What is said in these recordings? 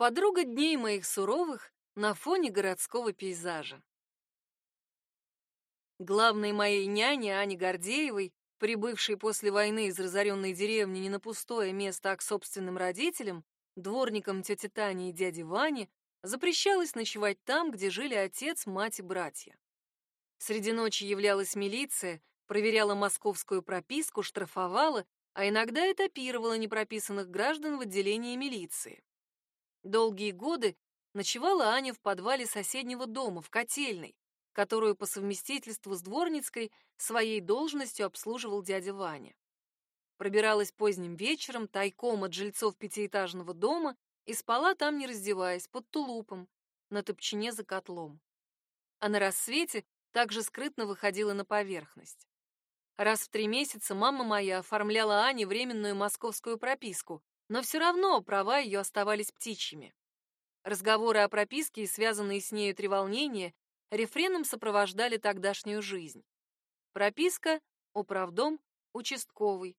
Подруга дней моих суровых на фоне городского пейзажа. Главной моей няне Ане Гордеевой, прибывшей после войны из разоренной деревни не на пустое место, а к собственным родителям, дворникам тети Тани и дяди Вани, запрещалось ночевать там, где жили отец, мать и братья. Среди ночи являлась милиция, проверяла московскую прописку, штрафовала, а иногда этапировала непрописанных граждан в отделении милиции. Долгие годы ночевала Аня в подвале соседнего дома, в котельной, которую по совместительству с дворницкой своей должностью обслуживал дядя Ваня. Пробиралась поздним вечером тайком от жильцов пятиэтажного дома и спала там, не раздеваясь, под тулупом, на топчине за котлом. А на рассвете также скрытно выходила на поверхность. Раз в три месяца мама моя оформляла Ане временную московскую прописку, но все равно права ее оставались птичьими. Разговоры о прописке и связанные с нею треволнения рефреном сопровождали тогдашнюю жизнь. Прописка, управдом, участковый.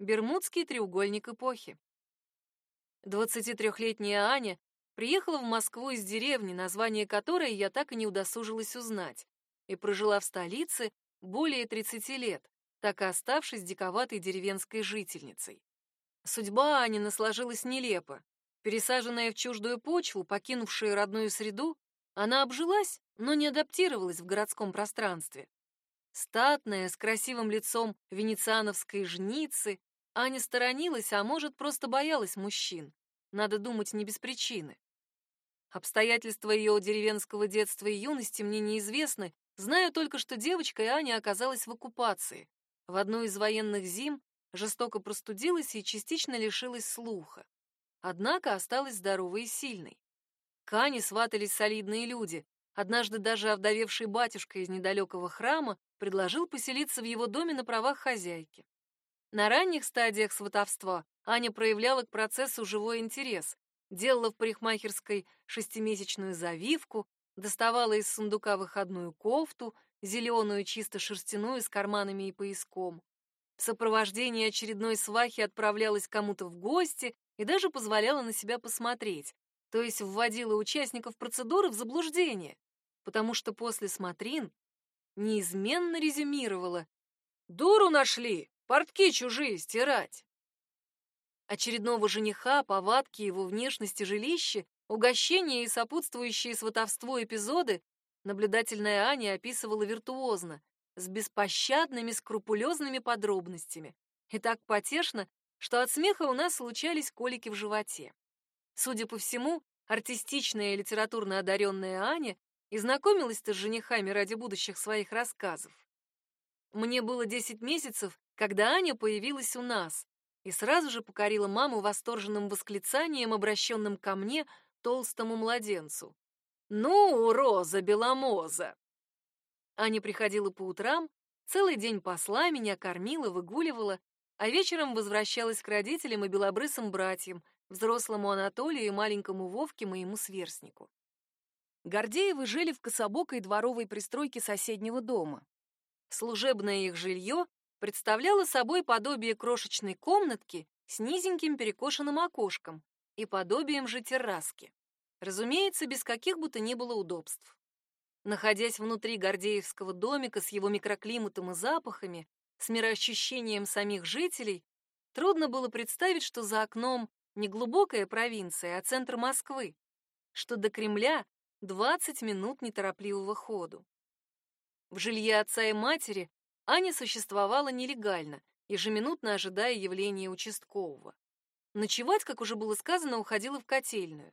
Бермудский треугольник эпохи. 23-летняя Аня приехала в Москву из деревни, название которой я так и не удосужилась узнать, и прожила в столице более 30 лет, так и оставшись диковатой деревенской жительницей. Судьба Анины сложилась нелепо. Пересаженная в чуждую почву, покинувшая родную среду, она обжилась, но не адаптировалась в городском пространстве. Статная, с красивым лицом венециановской жницы, Аня сторонилась, а может, просто боялась мужчин. Надо думать, не без причины. Обстоятельства ее деревенского детства и юности мне неизвестны, знаю только, что девочка и Аня оказалась в оккупации. В одну из военных зим жестоко простудилась и частично лишилась слуха. Однако осталась здоровой и сильной. К Ане сватались солидные люди. Однажды даже овдовевший батюшка из недалекого храма предложил поселиться в его доме на правах хозяйки. На ранних стадиях сватовства Аня проявляла к процессу живой интерес, делала в парикмахерской шестимесячную завивку, доставала из сундука выходную кофту, зеленую чисто шерстяную с карманами и пояском. В сопровождении очередной свахи отправлялась кому-то в гости и даже позволяла на себя посмотреть, то есть вводила участников процедуры в заблуждение, потому что после смотрин неизменно резюмировала «Дуру нашли, портки чужие стирать». Очередного жениха, повадки его внешности жилища, угощения и сопутствующие сватовству эпизоды наблюдательная Аня описывала виртуозно, с беспощадными, скрупулезными подробностями. И так потешно, что от смеха у нас случались колики в животе. Судя по всему, артистичная и литературно одаренная Аня и знакомилась-то с женихами ради будущих своих рассказов. Мне было 10 месяцев, когда Аня появилась у нас, и сразу же покорила маму восторженным восклицанием, обращенным ко мне, толстому младенцу. «Ну, Роза Беломоза!» Аня приходила по утрам, целый день посла меня, кормила, выгуливала, а вечером возвращалась к родителям и белобрысым братьям, взрослому Анатолию и маленькому Вовке, моему сверстнику. Гордеевы жили в кособокой дворовой пристройке соседнего дома. Служебное их жилье представляло собой подобие крошечной комнатки с низеньким перекошенным окошком и подобием же терраски. Разумеется, без каких бы то ни было удобств. Находясь внутри Гордеевского домика с его микроклиматом и запахами, с мироощущением самих жителей, трудно было представить, что за окном не глубокая провинция, а центр Москвы, что до Кремля 20 минут неторопливого ходу. В жилье отца и матери Аня существовала нелегально, ежеминутно ожидая явления участкового. Ночевать, как уже было сказано, уходила в котельную.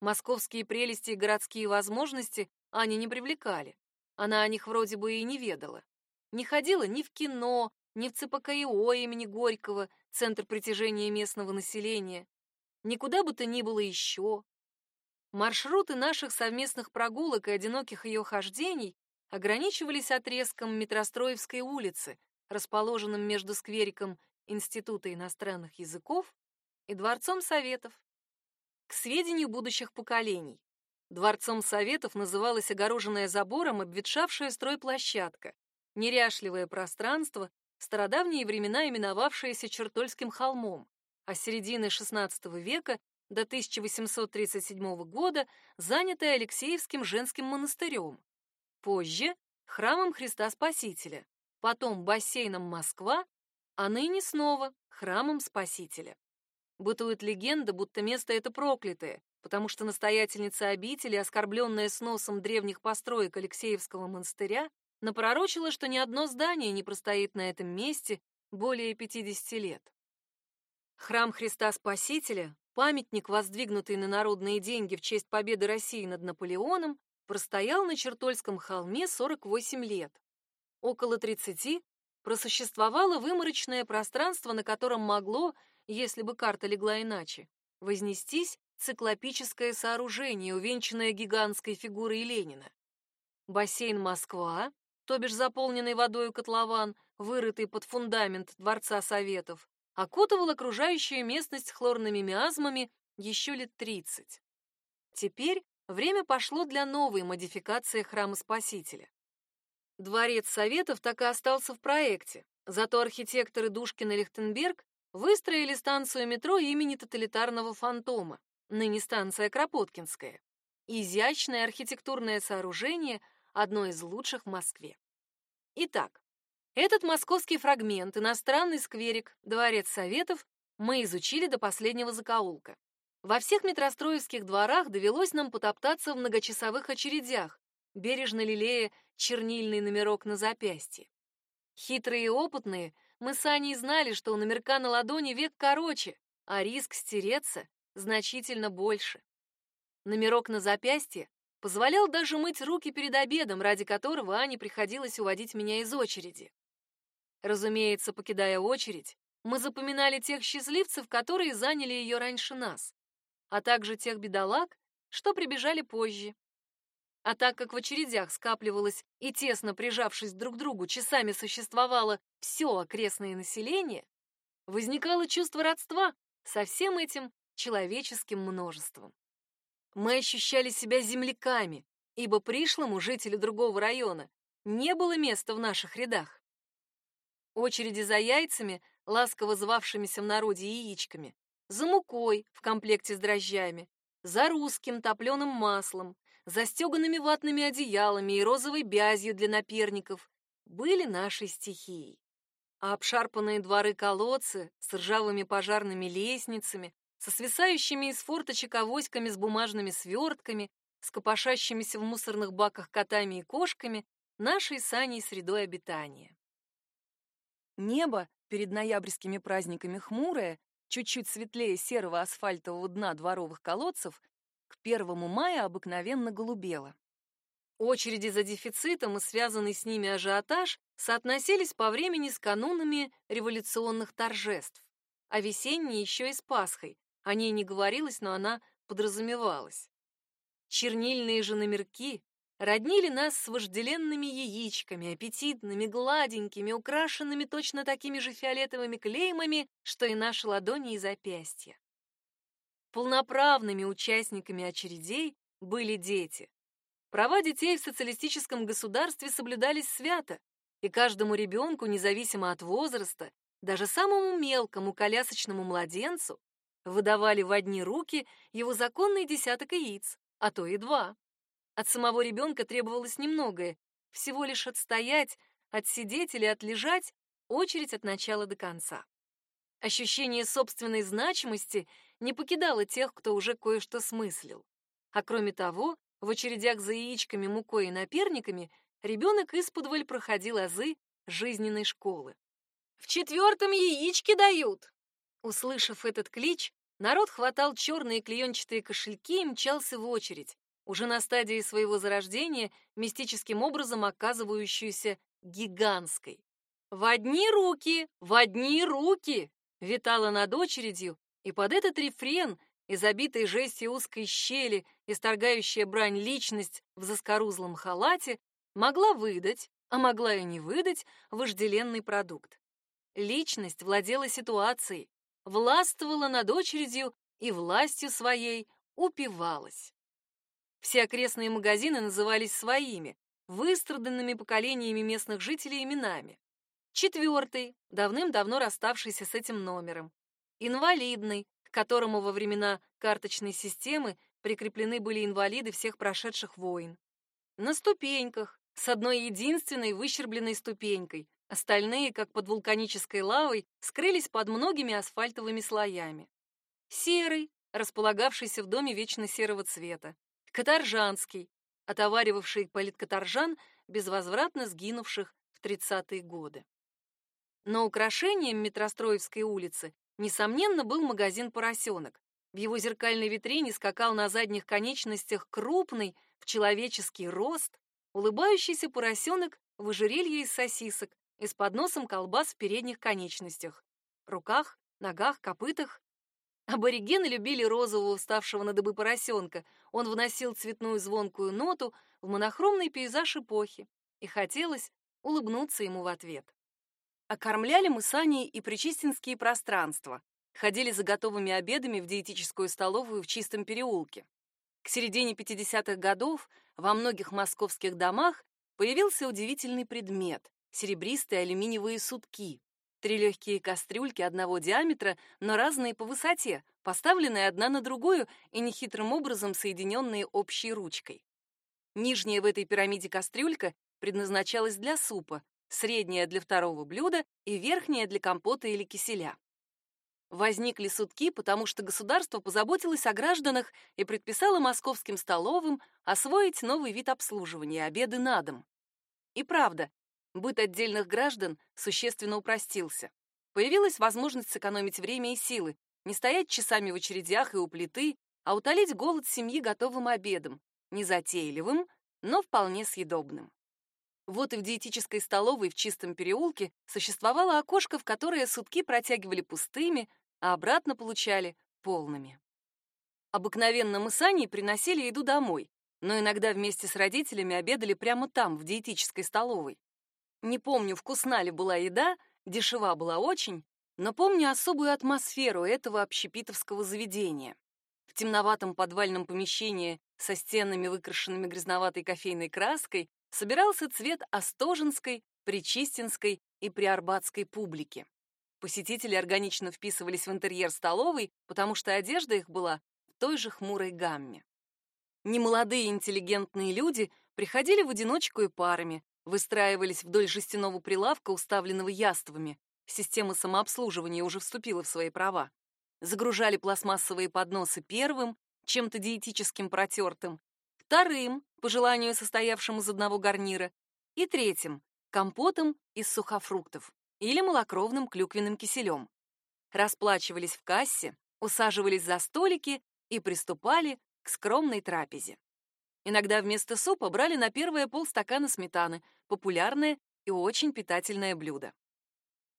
Московские прелести и городские возможности Аня не привлекали. Она о них вроде бы и не ведала. Не ходила ни в кино, ни в ЦПКИО имени Горького, центр притяжения местного населения, никуда бы то ни было еще. Маршруты наших совместных прогулок и одиноких ее хождений ограничивались отрезком Метростроевской улицы, расположенным между сквериком Института иностранных языков и Дворцом Советов. К сведению будущих поколений, Дворцом Советов называлась огороженная забором обветшавшая стройплощадка, неряшливое пространство, в стародавние времена именовавшееся Чертольским холмом, а с середины XVI века до 1837 года занятое Алексеевским женским монастырем. Позже — храмом Христа Спасителя, потом бассейном Москва, а ныне снова храмом Спасителя. Бытует легенда, будто место это проклятое, потому что настоятельница обители, оскорбленная сносом древних построек Алексеевского монастыря, напророчила, что ни одно здание не простоит на этом месте более 50 лет. Храм Христа Спасителя, памятник, воздвигнутый на народные деньги в честь победы России над Наполеоном, простоял на Чертольском холме 48 лет. Около 30 просуществовало выморочное пространство, на котором могло, если бы карта легла иначе, вознестись циклопическое сооружение, увенчанное гигантской фигурой Ленина. Бассейн Москва, то бишь заполненный водой котлован, вырытый под фундамент Дворца Советов, окутывал окружающую местность хлорными миазмами еще лет 30. Теперь время пошло для новой модификации храма Спасителя. Дворец Советов так и остался в проекте, зато архитекторы Душкин и Лихтенберг выстроили станцию метро имени тоталитарного фантома, ныне станция Кропоткинская. Изящное архитектурное сооружение, одно из лучших в Москве. Итак, этот московский фрагмент, иностранный скверик, дворец Советов, мы изучили до последнего закоулка. Во всех метростроевских дворах довелось нам потоптаться в многочасовых очередях, бережно лелея чернильный номерок на запястье. Хитрые и опытные, мы с Аней знали, что у номерка на ладони век короче, а риск стереться значительно больше. Номерок на запястье позволял даже мыть руки перед обедом, ради которого Ане приходилось уводить меня из очереди. Разумеется, покидая очередь, мы запоминали тех счастливцев, которые заняли ее раньше нас, а также тех бедолаг, что прибежали позже. А так как в очередях скапливалось и тесно прижавшись друг к другу часами существовало все окрестное население, возникало чувство родства со всем этим человеческим множеством. Мы ощущали себя земляками, ибо пришлому жителю другого района не было места в наших рядах. Очереди за яйцами, ласково звавшимися в народе яичками, за мукой в комплекте с дрожжами, за русским топленым маслом, за стеганными ватными одеялами и розовой бязью для наперников были нашей стихией. А обшарпанные дворы-колодцы с ржавыми пожарными лестницами, со свисающими из форточек авоськами с бумажными свертками, с копошащимися в мусорных баках котами и кошками, нашей саней средой обитания. Небо перед ноябрьскими праздниками хмурое, чуть-чуть светлее серого асфальтового дна дворовых колодцев, к первому мая обыкновенно голубело. Очереди за дефицитом и связанный с ними ажиотаж соотносились по времени с канунами революционных торжеств, а весенние еще и с Пасхой. О ней не говорилось, но она подразумевалась. Чернильные же номерки роднили нас с вожделенными яичками, аппетитными, гладенькими, украшенными точно такими же фиолетовыми клеймами, что и наши ладони и запястья. Полноправными участниками очередей были дети. Права детей в социалистическом государстве соблюдались свято, и каждому ребенку, независимо от возраста, даже самому мелкому колясочному младенцу, выдавали в одни руки его законный десяток яиц, а то и два. От самого ребенка требовалось немногое, всего лишь отстоять, отсидеть или отлежать очередь от начала до конца. Ощущение собственной значимости не покидало тех, кто уже кое-что смыслил. А кроме того, в очередях за яичками, мукой и наперниками ребенок исподволь проходил азы жизненной школы. «В четвертом яички дают!» Услышав этот клич, народ хватал черные клеенчатые кошельки и мчался в очередь, уже на стадии своего зарождения, мистическим образом оказывающуюся гигантской. «В одни руки! В одни руки!» витала над очередью, и под этот рефрен из забитой жестью узкой щели, исторгающая брань личность в заскорузлом халате, могла выдать, а могла и не выдать, вожделенный продукт. Личность владела ситуацией, властвовала над очередью и властью своей упивалась. Все окрестные магазины назывались своими, выстраданными поколениями местных жителей именами. Четвертый, давным-давно расставшийся с этим номером. Инвалидный, которому во времена карточной системы прикреплены были инвалиды всех прошедших войн. На ступеньках, с одной единственной выщербленной ступенькой, остальные, как под вулканической лавой, скрылись под многими асфальтовыми слоями. Серый, располагавшийся в доме вечно серого цвета, Каторжанский, отоваривавший политкаторжан, безвозвратно сгинувших в 30-е годы. Но украшением Метростроевской улицы, несомненно, был магазин «Поросенок». В его зеркальной витрине скакал на задних конечностях крупный, в человеческий рост, улыбающийся поросенок в ожерелье из сосисок и с подносом колбас в передних конечностях, руках, ногах, копытах. Аборигены любили розового вставшего на дыбы поросенка. Он вносил цветную звонкую ноту в монохромный пейзаж эпохи, и хотелось улыбнуться ему в ответ. Окормляли мы с Аней и причистинские пространства, ходили за готовыми обедами в диетическую столовую в Чистом переулке. К середине 50-х годов во многих московских домах появился удивительный предмет — серебристые алюминиевые сутки. Три легкие кастрюльки одного диаметра, но разные по высоте, поставленные одна на другую и нехитрым образом соединенные общей ручкой. Нижняя в этой пирамиде кастрюлька предназначалась для супа, средняя для второго блюда и верхняя для компота или киселя. Возникли сутки, потому что государство позаботилось о гражданах и предписало московским столовым освоить новый вид обслуживания обеды на дом. И правда, быт отдельных граждан существенно упростился. Появилась возможность сэкономить время и силы, не стоять часами в очередях и у плиты, а утолить голод семьи готовым обедом, незатейливым, но вполне съедобным. Вот и в диетической столовой в чистом переулке существовало окошко, в которое сутки протягивали пустыми, а обратно получали полными. Обыкновенно мы с Аней приносили еду домой, но иногда вместе с родителями обедали прямо там, в диетической столовой. Не помню, вкусна ли была еда, дешева была очень, но помню особую атмосферу этого общепитовского заведения. В темноватом подвальном помещении со стенами, выкрашенными грязноватой кофейной краской, собирался цвет Остоженской, Причистинской и Приарбатской публики. Посетители органично вписывались в интерьер столовой, потому что одежда их была в той же хмурой гамме. Немолодые интеллигентные люди приходили в одиночку и парами, выстраивались вдоль жестяного прилавка, уставленного яствами. Система самообслуживания уже вступила в свои права. Загружали пластмассовые подносы первым, чем-то диетическим протертым, вторым, по желанию состоявшим из одного гарнира, и третьим, компотом из сухофруктов или малокровным клюквенным киселем. Расплачивались в кассе, усаживались за столики и приступали к скромной трапезе. Иногда вместо супа брали на первое полстакана сметаны, популярное и очень питательное блюдо.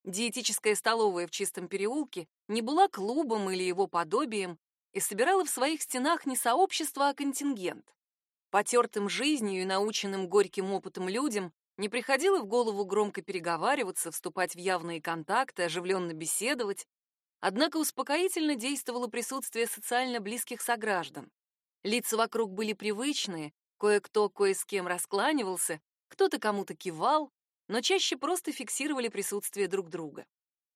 Диетическая столовая в Чистом переулке не была клубом или его подобием и собирала в своих стенах не сообщество, а контингент. Потертым жизнью и наученным горьким опытом людям не приходило в голову громко переговариваться, вступать в явные контакты, оживленно беседовать, однако успокоительно действовало присутствие социально близких сограждан. Лица вокруг были привычные, кое-кто кое с кем раскланивался, кто-то кому-то кивал, но чаще просто фиксировали присутствие друг друга.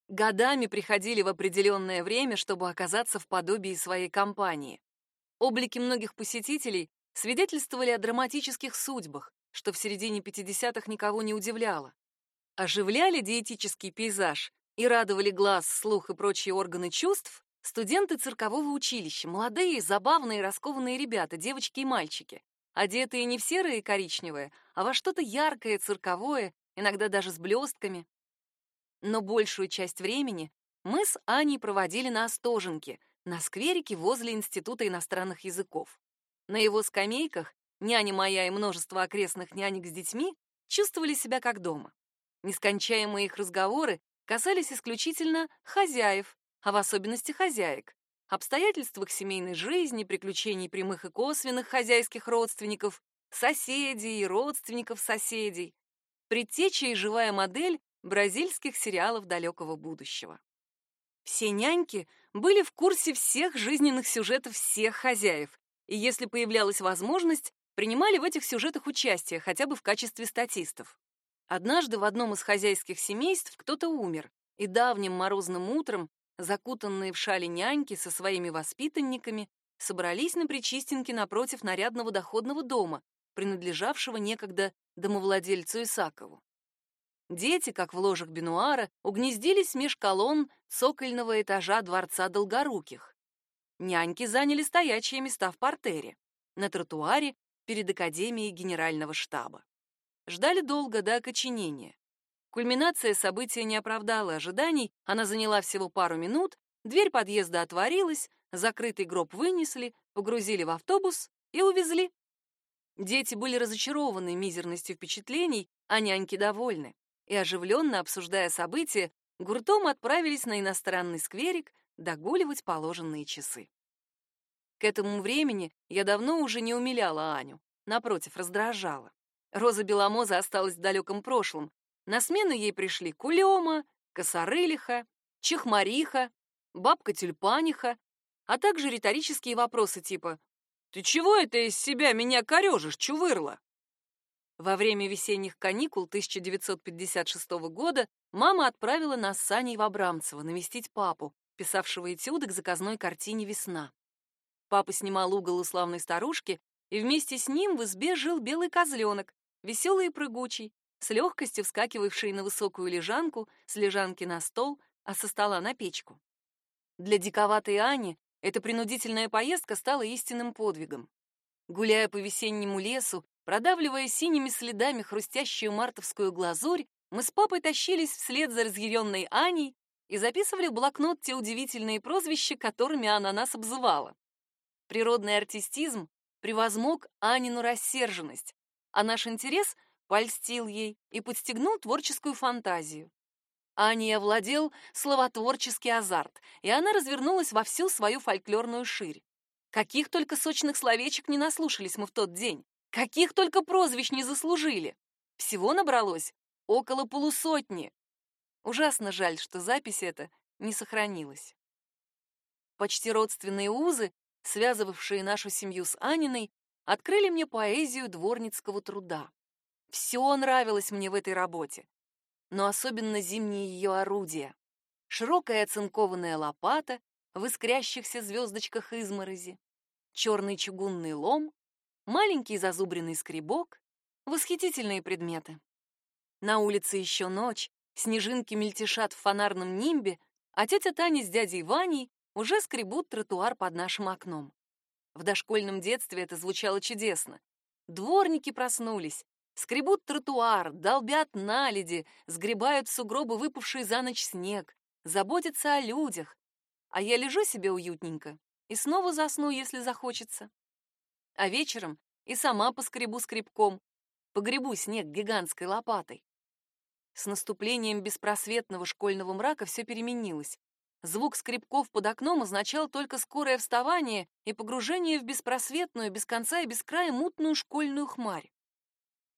Годами приходили в определенное время, чтобы оказаться в подобии своей компании. Облики многих посетителей свидетельствовали о драматических судьбах, что в середине 50-х никого не удивляло. Оживляли диетический пейзаж и радовали глаз, слух и прочие органы чувств Студенты циркового училища, молодые, забавные, раскованные ребята, девочки и мальчики, одетые не в серое и коричневое, а во что-то яркое, цирковое, иногда даже с блестками. Но большую часть времени мы с Аней проводили на Остоженке, на скверике возле Института иностранных языков. На его скамейках няня моя и множество окрестных нянек с детьми чувствовали себя как дома. Нескончаемые их разговоры касались исключительно хозяев, а в особенности хозяек, обстоятельствах семейной жизни, приключений прямых и косвенных хозяйских родственников, соседей и родственников соседей, предтеча и живая модель бразильских сериалов далекого будущего. Все няньки были в курсе всех жизненных сюжетов всех хозяев, и если появлялась возможность, принимали в этих сюжетах участие хотя бы в качестве статистов. Однажды в одном из хозяйских семейств кто-то умер, и давним морозным утром закутанные в шали няньки со своими воспитанниками, собрались на Причистенке напротив нарядного доходного дома, принадлежавшего некогда домовладельцу Исакову. Дети, как в ложах Бенуара, угнездились меж колонн цокольного этажа дворца Долгоруких. Няньки заняли стоячие места в портере, на тротуаре перед Академией Генерального штаба. Ждали долго до окоченения. Кульминация события не оправдала ожиданий, она заняла всего пару минут, дверь подъезда отворилась, закрытый гроб вынесли, погрузили в автобус и увезли. Дети были разочарованы мизерностью впечатлений, а няньки довольны. И оживленно обсуждая события, гуртом отправились на иностранный скверик догуливать положенные часы. К этому времени я давно уже не умиляла Аню, напротив, раздражала. Роза Беломоза осталась в далеком прошлом. На смену ей пришли Кулема, Косорылиха, Чехмариха, Бабка-тюльпаниха, а также риторические вопросы типа «Ты чего это из себя меня корежишь, чувырла?» Во время весенних каникул 1956 года мама отправила нас с Аней в Абрамцево навестить папу, писавшего этюды к заказной картине «Весна». Папа снимал угол у славной старушки, и вместе с ним в избе жил белый козленок, веселый и прыгучий, с легкостью вскакивавший на высокую лежанку, с лежанки на стол, а со стола на печку. Для диковатой Ани эта принудительная поездка стала истинным подвигом. Гуляя по весеннему лесу, продавливая синими следами хрустящую мартовскую глазурь, мы с папой тащились вслед за разъяренной Аней и записывали в блокнот те удивительные прозвища, которыми она нас обзывала. Природный артистизм превозмог Анину рассерженность, а наш интерес польстил ей и подстегнул творческую фантазию. Ани овладел словотворческий азарт, и она развернулась во всю свою фольклорную ширь. Каких только сочных словечек не наслушались мы в тот день, каких только прозвищ не заслужили. Всего набралось около полусотни. Ужасно жаль, что запись эта не сохранилась. Почти родственные узы связывавшие нашу семью с Аниной, открыли мне поэзию дворницкого труда. Все нравилось мне в этой работе, но особенно зимние ее орудия. Широкая оцинкованная лопата в искрящихся звездочках изморози, черный чугунный лом, маленький зазубренный скребок, восхитительные предметы. На улице еще ночь, снежинки мельтешат в фонарном нимбе, а тетя Таня с дядей Ваней уже скребут тротуар под нашим окном. В дошкольном детстве это звучало чудесно. Дворники проснулись, скребут тротуар, долбят наледи, сгребают в сугробы выпавший за ночь снег, заботятся о людях. А я лежу себе уютненько и снова засну, если захочется. А вечером и сама поскребу скребком, погребу снег гигантской лопатой. С наступлением беспросветного школьного мрака все переменилось. Звук скребков под окном означал только скорое вставание и погружение в беспросветную, без конца и без края мутную школьную хмарь.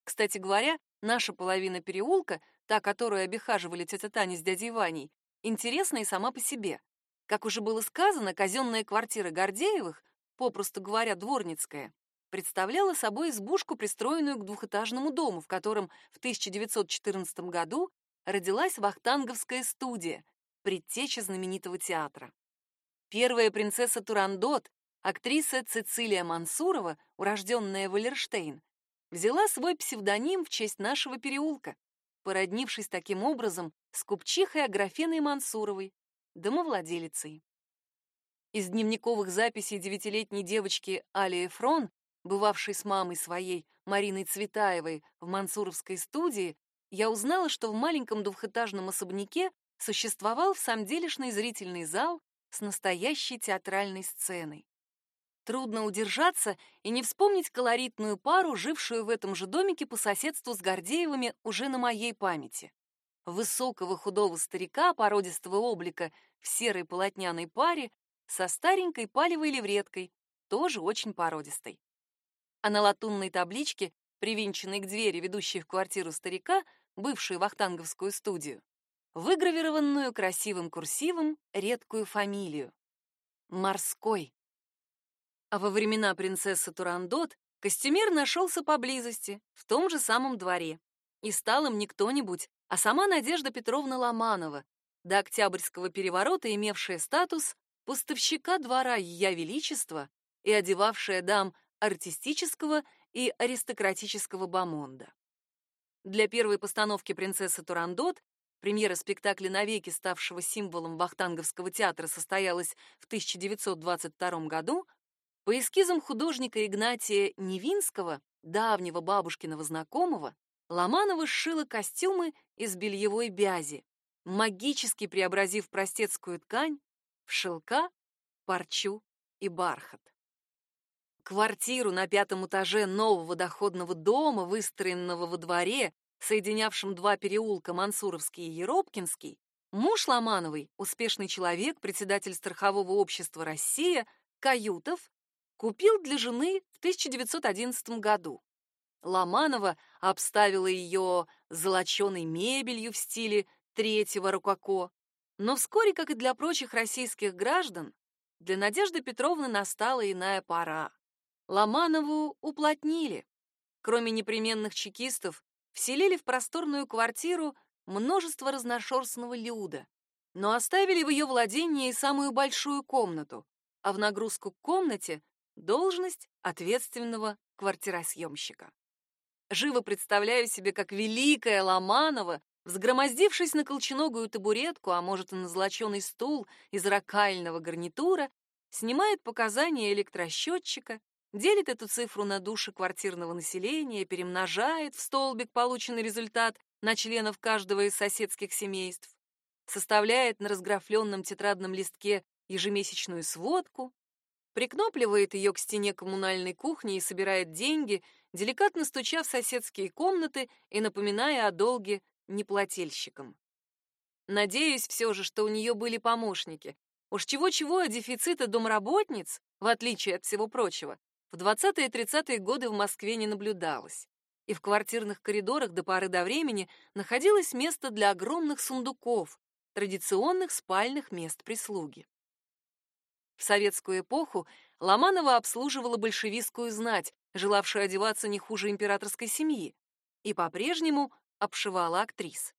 Кстати говоря, наша половина переулка, та, которую обихаживали тетя Таня с дядей Ваней, интересна и сама по себе. Как уже было сказано, казенная квартира Гордеевых, попросту говоря, дворницкая, представляла собой избушку, пристроенную к двухэтажному дому, в котором в 1914 году родилась Вахтанговская студия, предтеча знаменитого театра. Первая принцесса Турандот, актриса Цицилия Мансурова, урожденная Валерштейн, взяла свой псевдоним в честь нашего переулка, породнившись таким образом с купчихой Аграфеной Мансуровой, домовладелицей. Из дневниковых записей девятилетней девочки Али Эфрон, бывавшей с мамой своей, Мариной Цветаевой, в мансуровской студии, я узнала, что в маленьком двухэтажном особняке существовал в самом делешный зрительный зал с настоящей театральной сценой. Трудно удержаться и не вспомнить колоритную пару, жившую в этом же домике по соседству с Гордеевыми уже на моей памяти. Высокого худого старика породистого облика в серой полотняной паре со старенькой палевой левреткой, тоже очень породистой. А на латунной табличке, привинченной к двери, ведущей в квартиру старика, бывшую вахтанговскую студию, выгравированную красивым курсивом редкую фамилию — Морской. А во времена принцессы Турандот костюмер нашелся поблизости, в том же самом дворе. И стал им не кто-нибудь, а сама Надежда Петровна Ломанова, до Октябрьского переворота имевшая статус поставщика двора Ее Величества и одевавшая дам артистического и аристократического бомонда. Для первой постановки «Принцессы Турандот» премьера спектакля навеки ставшего символом Вахтанговского театра состоялась в 1922 году, по эскизам художника Игнатия Невинского, давнего бабушкиного знакомого, Ломанова сшила костюмы из бельевой бязи, магически преобразив простецкую ткань в шелка, парчу и бархат. Квартиру на пятом этаже нового доходного дома, выстроенного во дворе, соединявшем два переулка Мансуровский и Еропкинский, муж Ломановой, успешный человек, председатель страхового общества «Россия», Каютов, купил для жены в 1911 году. Ломанова обставила ее золоченой мебелью в стиле третьего рококо, но вскоре, как и для прочих российских граждан, для Надежды Петровны настала иная пора. Ломанову уплотнили. Кроме непременных чекистов, вселили в просторную квартиру множество разношерстного люда, но оставили в ее владении самую большую комнату, а в нагрузку к комнате — должность ответственного квартиросъемщика. Живо представляю себе, как великая Ломанова, взгромоздившись на колченогую табуретку, а может и на золоченый стул из ракального гарнитура, снимает показания электросчетчика делит эту цифру на души квартирного населения, перемножает в столбик полученный результат на членов каждого из соседских семейств, составляет на разграфленном тетрадном листке ежемесячную сводку, прикнопливает ее к стене коммунальной кухни и собирает деньги, деликатно стуча в соседские комнаты и напоминая о долге неплательщикам. Надеюсь все же, что у нее были помощники. Уж чего-чего, а дефицита домработниц, в отличие от всего прочего, в 20-е и 30-е годы в Москве не наблюдалось, и в квартирных коридорах до поры до времени находилось место для огромных сундуков, традиционных спальных мест прислуги. В советскую эпоху Ломанова обслуживала большевистскую знать, желавшую одеваться не хуже императорской семьи, и по-прежнему обшивала актрис.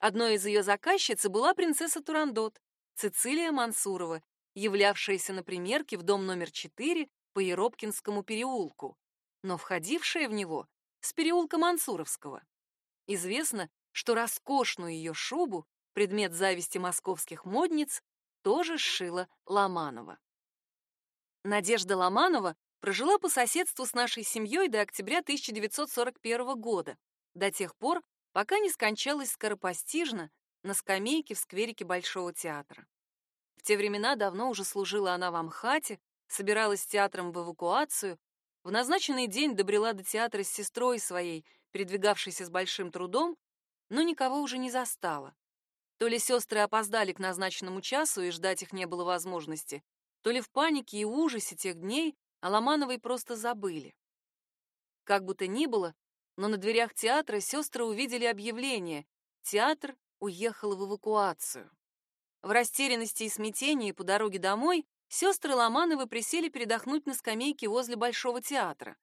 Одной из ее заказчиц была принцесса Турандот, Цицилия Мансурова, являвшаяся на примерке в дом номер 4 по Еропкинскому переулку, но входившая в него с переулка Мансуровского. Известно, что роскошную ее шубу, предмет зависти московских модниц, тоже сшила Ломанова. Надежда Ломанова прожила по соседству с нашей семьей до октября 1941 года, до тех пор, пока не скончалась скоропостижно на скамейке в скверике Большого театра. В те времена давно уже служила она в Амхате, собиралась с театром в эвакуацию, в назначенный день добрела до театра с сестрой своей, передвигавшейся с большим трудом, но никого уже не застала. То ли сестры опоздали к назначенному часу и ждать их не было возможности, то ли в панике и ужасе тех дней Аламановой просто забыли. Как бы то ни было, но на дверях театра сестры увидели объявление «Театр уехал в эвакуацию». В растерянности и смятении по дороге домой Сестры Ломановы присели передохнуть на скамейке возле Большого театра.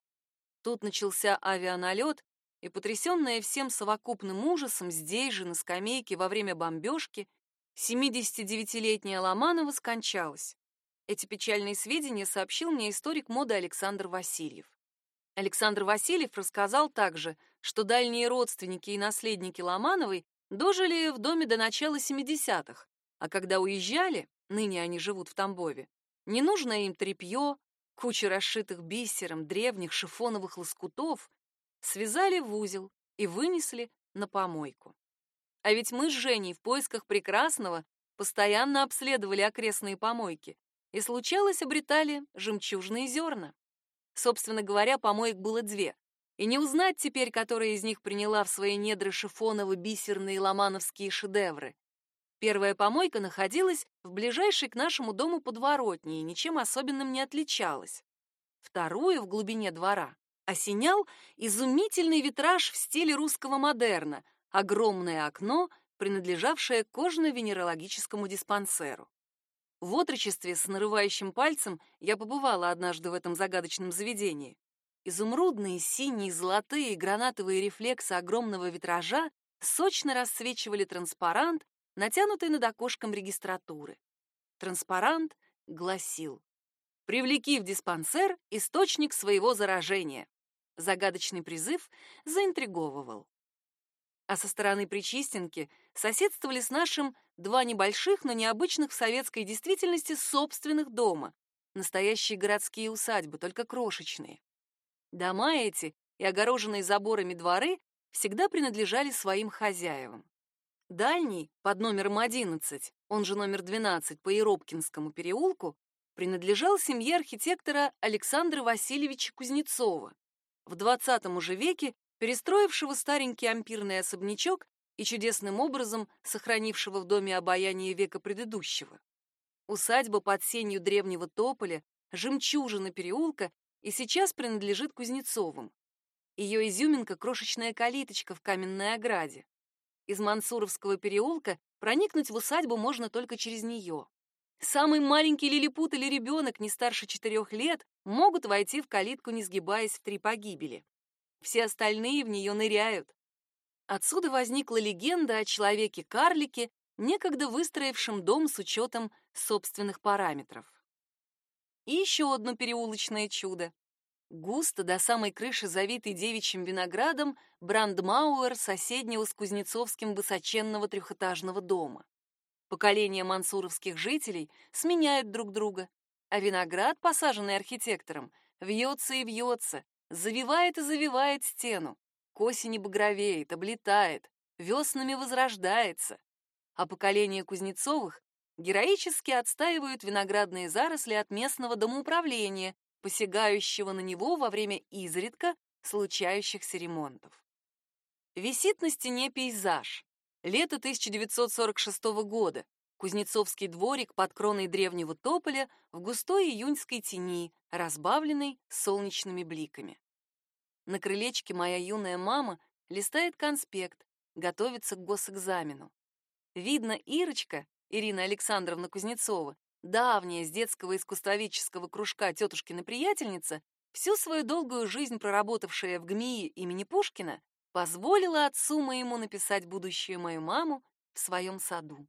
Тут начался авианалет, и, потрясенная всем совокупным ужасом, здесь же, на скамейке, во время бомбежки, 79-летняя Ломанова скончалась. Эти печальные сведения сообщил мне историк моды Александр Васильев. Александр Васильев рассказал также, что дальние родственники и наследники Ломановой дожили в доме до начала 70-х, а когда уезжали, ныне они живут в Тамбове, Ненужное им тряпье, куча расшитых бисером древних шифоновых лоскутов связали в узел и вынесли на помойку. А ведь мы с Женей в поисках прекрасного постоянно обследовали окрестные помойки и случалось обретали жемчужные зерна. Собственно говоря, помоек было две, и не узнать теперь, которая из них приняла в свои недры шифоново-бисерные ломановские шедевры. Первая помойка находилась в ближайшей к нашему дому подворотне и ничем особенным не отличалась. Вторую в глубине двора осенял изумительный витраж в стиле русского модерна, огромное окно, принадлежавшее кожно-венерологическому диспансеру. В отрочестве с нарывающим пальцем я побывала однажды в этом загадочном заведении. Изумрудные, синие, золотые и гранатовые рефлексы огромного витража сочно рассвечивали транспарант, натянутый над окошком регистратуры. Транспарант гласил «Привлеки в диспансер источник своего заражения». Загадочный призыв заинтриговывал. А со стороны Причистенки соседствовали с нашим два небольших, но необычных в советской действительности собственных дома, настоящие городские усадьбы, только крошечные. Дома эти и огороженные заборами дворы всегда принадлежали своим хозяевам. Дальний, под номером 11, он же номер 12 по Еропкинскому переулку, принадлежал семье архитектора Александра Васильевича Кузнецова, в 20 уже веке перестроившего старенький ампирный особнячок и чудесным образом сохранившего в доме обаяние века предыдущего. Усадьба под сенью древнего тополя, жемчужина переулка и сейчас принадлежит Кузнецовым. Ее изюминка — крошечная калиточка в каменной ограде. Из Мансуровского переулка проникнуть в усадьбу можно только через нее. Самый маленький лилипут или ребенок не старше четырех лет могут войти в калитку, не сгибаясь в три погибели. Все остальные в нее ныряют. Отсюда возникла легенда о человеке-карлике, некогда выстроившем дом с учетом собственных параметров. И еще одно переулочное чудо. Густо до самой крыши завитый девичьим виноградом брандмауэр соседнего с Кузнецовским высоченного трехэтажного дома. Поколения мансуровских жителей сменяют друг друга, а виноград, посаженный архитектором, вьется и вьется, завивает и завивает стену, к осени багровеет, облетает, веснами возрождается. А поколение Кузнецовых героически отстаивают виноградные заросли от местного домоуправления, посягающего на него во время изредка случающихся ремонтов. Висит на стене пейзаж. Лето 1946 года. Кузнецовский дворик под кроной древнего тополя в густой июньской тени, разбавленной солнечными бликами. На крылечке моя юная мама листает конспект, готовится к госэкзамену. Видно, Ирочка, Ирина Александровна Кузнецова, давняя с детского искусствоведческого кружка тетушкина приятельница, всю свою долгую жизнь проработавшая в ГМИИ имени Пушкина, позволила отцу моему написать будущую мою маму в своем саду.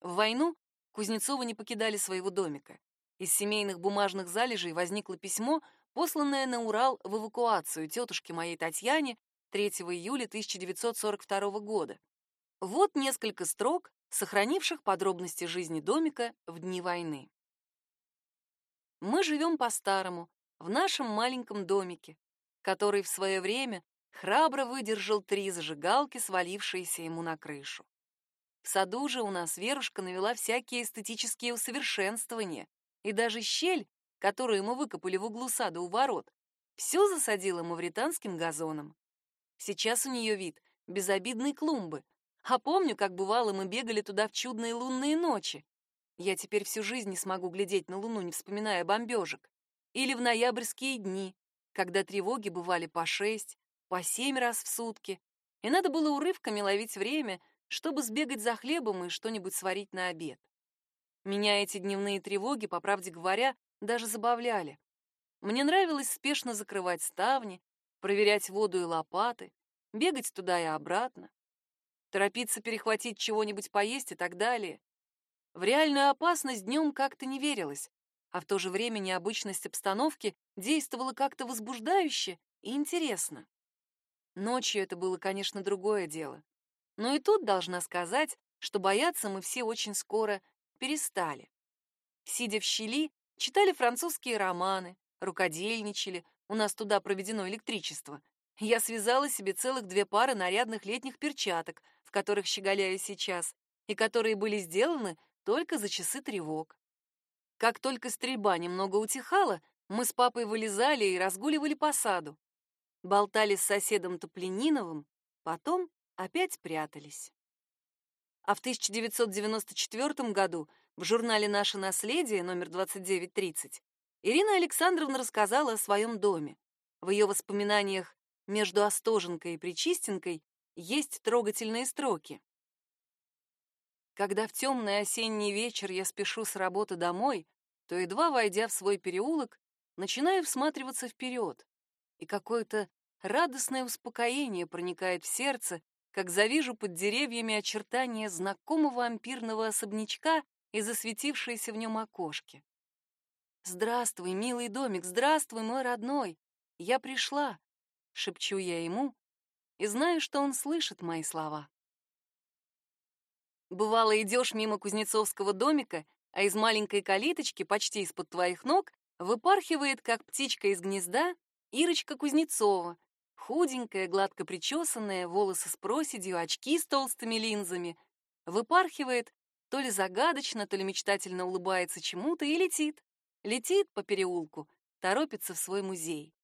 В войну Кузнецовы не покидали своего домика. Из семейных бумажных залежей возникло письмо, посланное на Урал в эвакуацию тетушке моей Татьяне 3 июля 1942 года. Вот несколько строк, сохранивших подробности жизни домика в дни войны. Мы живем по-старому, в нашем маленьком домике, который в свое время храбро выдержал три зажигалки, свалившиеся ему на крышу. В саду же у нас Верушка навела всякие эстетические усовершенствования, и даже щель, которую мы выкопали в углу сада у ворот, все засадила мавританским газоном. Сейчас у нее вид безобидной клумбы, а помню, как бывало, мы бегали туда в чудные лунные ночи. Я теперь всю жизнь не смогу глядеть на луну, не вспоминая бомбежек. Или в ноябрьские дни, когда тревоги бывали по шесть, по семь раз в сутки, и надо было урывками ловить время, чтобы сбегать за хлебом и что-нибудь сварить на обед. Меня эти дневные тревоги, по правде говоря, даже забавляли. Мне нравилось спешно закрывать ставни, проверять воду и лопаты, бегать туда и обратно, торопиться перехватить чего-нибудь поесть и так далее. В реальную опасность днем как-то не верилось, а в то же время необычность обстановки действовала как-то возбуждающе и интересно. Ночью это было, конечно, другое дело. Но и тут должна сказать, что бояться мы все очень скоро перестали. Сидя в щели, читали французские романы, рукодельничали, у нас туда проведено электричество. Я связала себе целых две пары нарядных летних перчаток, которых щеголяю сейчас, и которые были сделаны только за часы тревог. Как только стрельба немного утихала, мы с папой вылезали и разгуливали по саду. Болтали с соседом Топлениновым, потом опять прятались. А в 1994 году в журнале «Наше наследие» номер 2930 Ирина Александровна рассказала о своем доме. В ее воспоминаниях между Остоженкой и Причистенкой есть трогательные строки. Когда в темный осенний вечер я спешу с работы домой, то, едва войдя в свой переулок, начинаю всматриваться вперед, и какое-то радостное успокоение проникает в сердце как завижу под деревьями очертания знакомого ампирного особнячка и засветившиеся в нем окошки. «Здравствуй, милый домик, здравствуй, мой родной! Я пришла!» — шепчу я ему, и знаю, что он слышит мои слова. Бывало, идешь мимо кузнецовского домика, а из маленькой калиточки, почти из-под твоих ног, выпархивает, как птичка из гнезда, Ирочка Кузнецова, худенькая, гладко причесанная, волосы с проседью, очки с толстыми линзами, выпархивает, то ли загадочно, то ли мечтательно улыбается чему-то и летит. Летит по переулку, торопится в свой музей.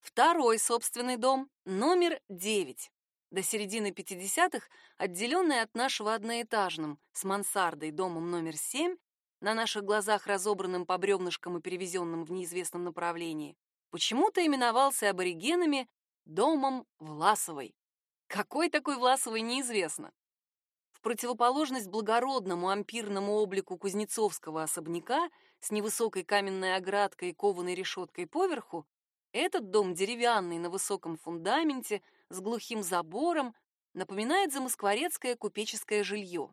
Второй собственный дом, номер 9. До середины 50-х, отделенный от нашего одноэтажным, с мансардой домом номер 7, на наших глазах разобранным по бревнышкам и перевезенным в неизвестном направлении, почему-то именовался аборигенами домом Власовой. Какой такой Власовой неизвестно. В противоположность благородному ампирному облику кузнецовского особняка с невысокой каменной оградкой и кованой решеткой поверху, этот дом деревянный на высоком фундаменте с глухим забором напоминает замоскворецкое купеческое жилье.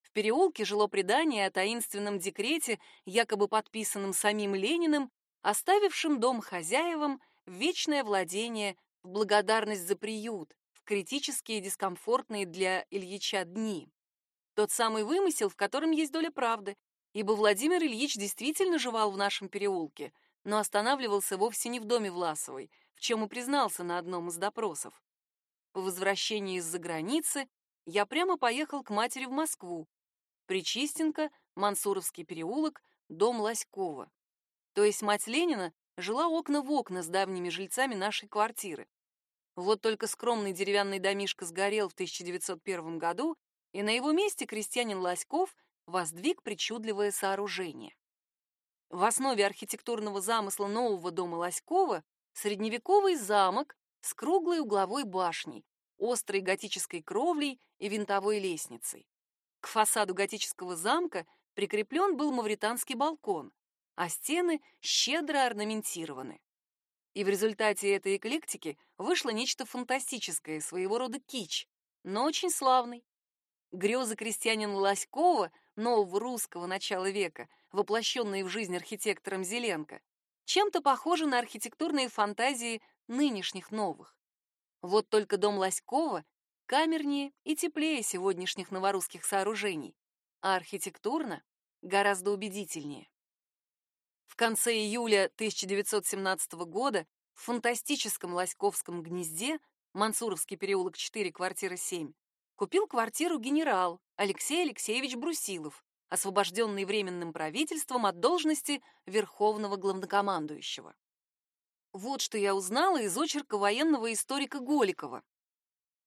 В переулке жило предание о таинственном декрете, якобы подписанном самим Лениным оставившим дом хозяевам вечное владение в благодарность за приют в критические дискомфортные для Ильича дни. Тот самый вымысел, в котором есть доля правды, ибо Владимир Ильич действительно жевал в нашем переулке, но останавливался вовсе не в доме Власовой, в чем и признался на одном из допросов. По возвращении из-за границы я прямо поехал к матери в Москву. Причистенко, Мансуровский переулок, дом Лоськова. То есть мать Ленина жила окна в окна с давними жильцами нашей квартиры. Вот только скромный деревянный домишко сгорел в 1901 году, и на его месте крестьянин Лоськов воздвиг причудливое сооружение. В основе архитектурного замысла нового дома Лоськова средневековый замок с круглой угловой башней, острой готической кровлей и винтовой лестницей. К фасаду готического замка прикреплен был мавританский балкон, а стены щедро орнаментированы. И в результате этой эклектики вышло нечто фантастическое, своего рода кич, но очень славный. Грезы крестьянина Лоськова, нового русского начала века, воплощенные в жизнь архитектором Зеленко, чем-то похожи на архитектурные фантазии нынешних новых. Вот только дом Лоськова камернее и теплее сегодняшних новорусских сооружений, а архитектурно гораздо убедительнее. В конце июля 1917 года в фантастическом Лоськовском гнезде, Мансуровский переулок 4, квартира 7, купил квартиру генерал Алексей Алексеевич Брусилов, освобожденный временным правительством от должности верховного главнокомандующего. Вот что я узнала из очерка военного историка Голикова.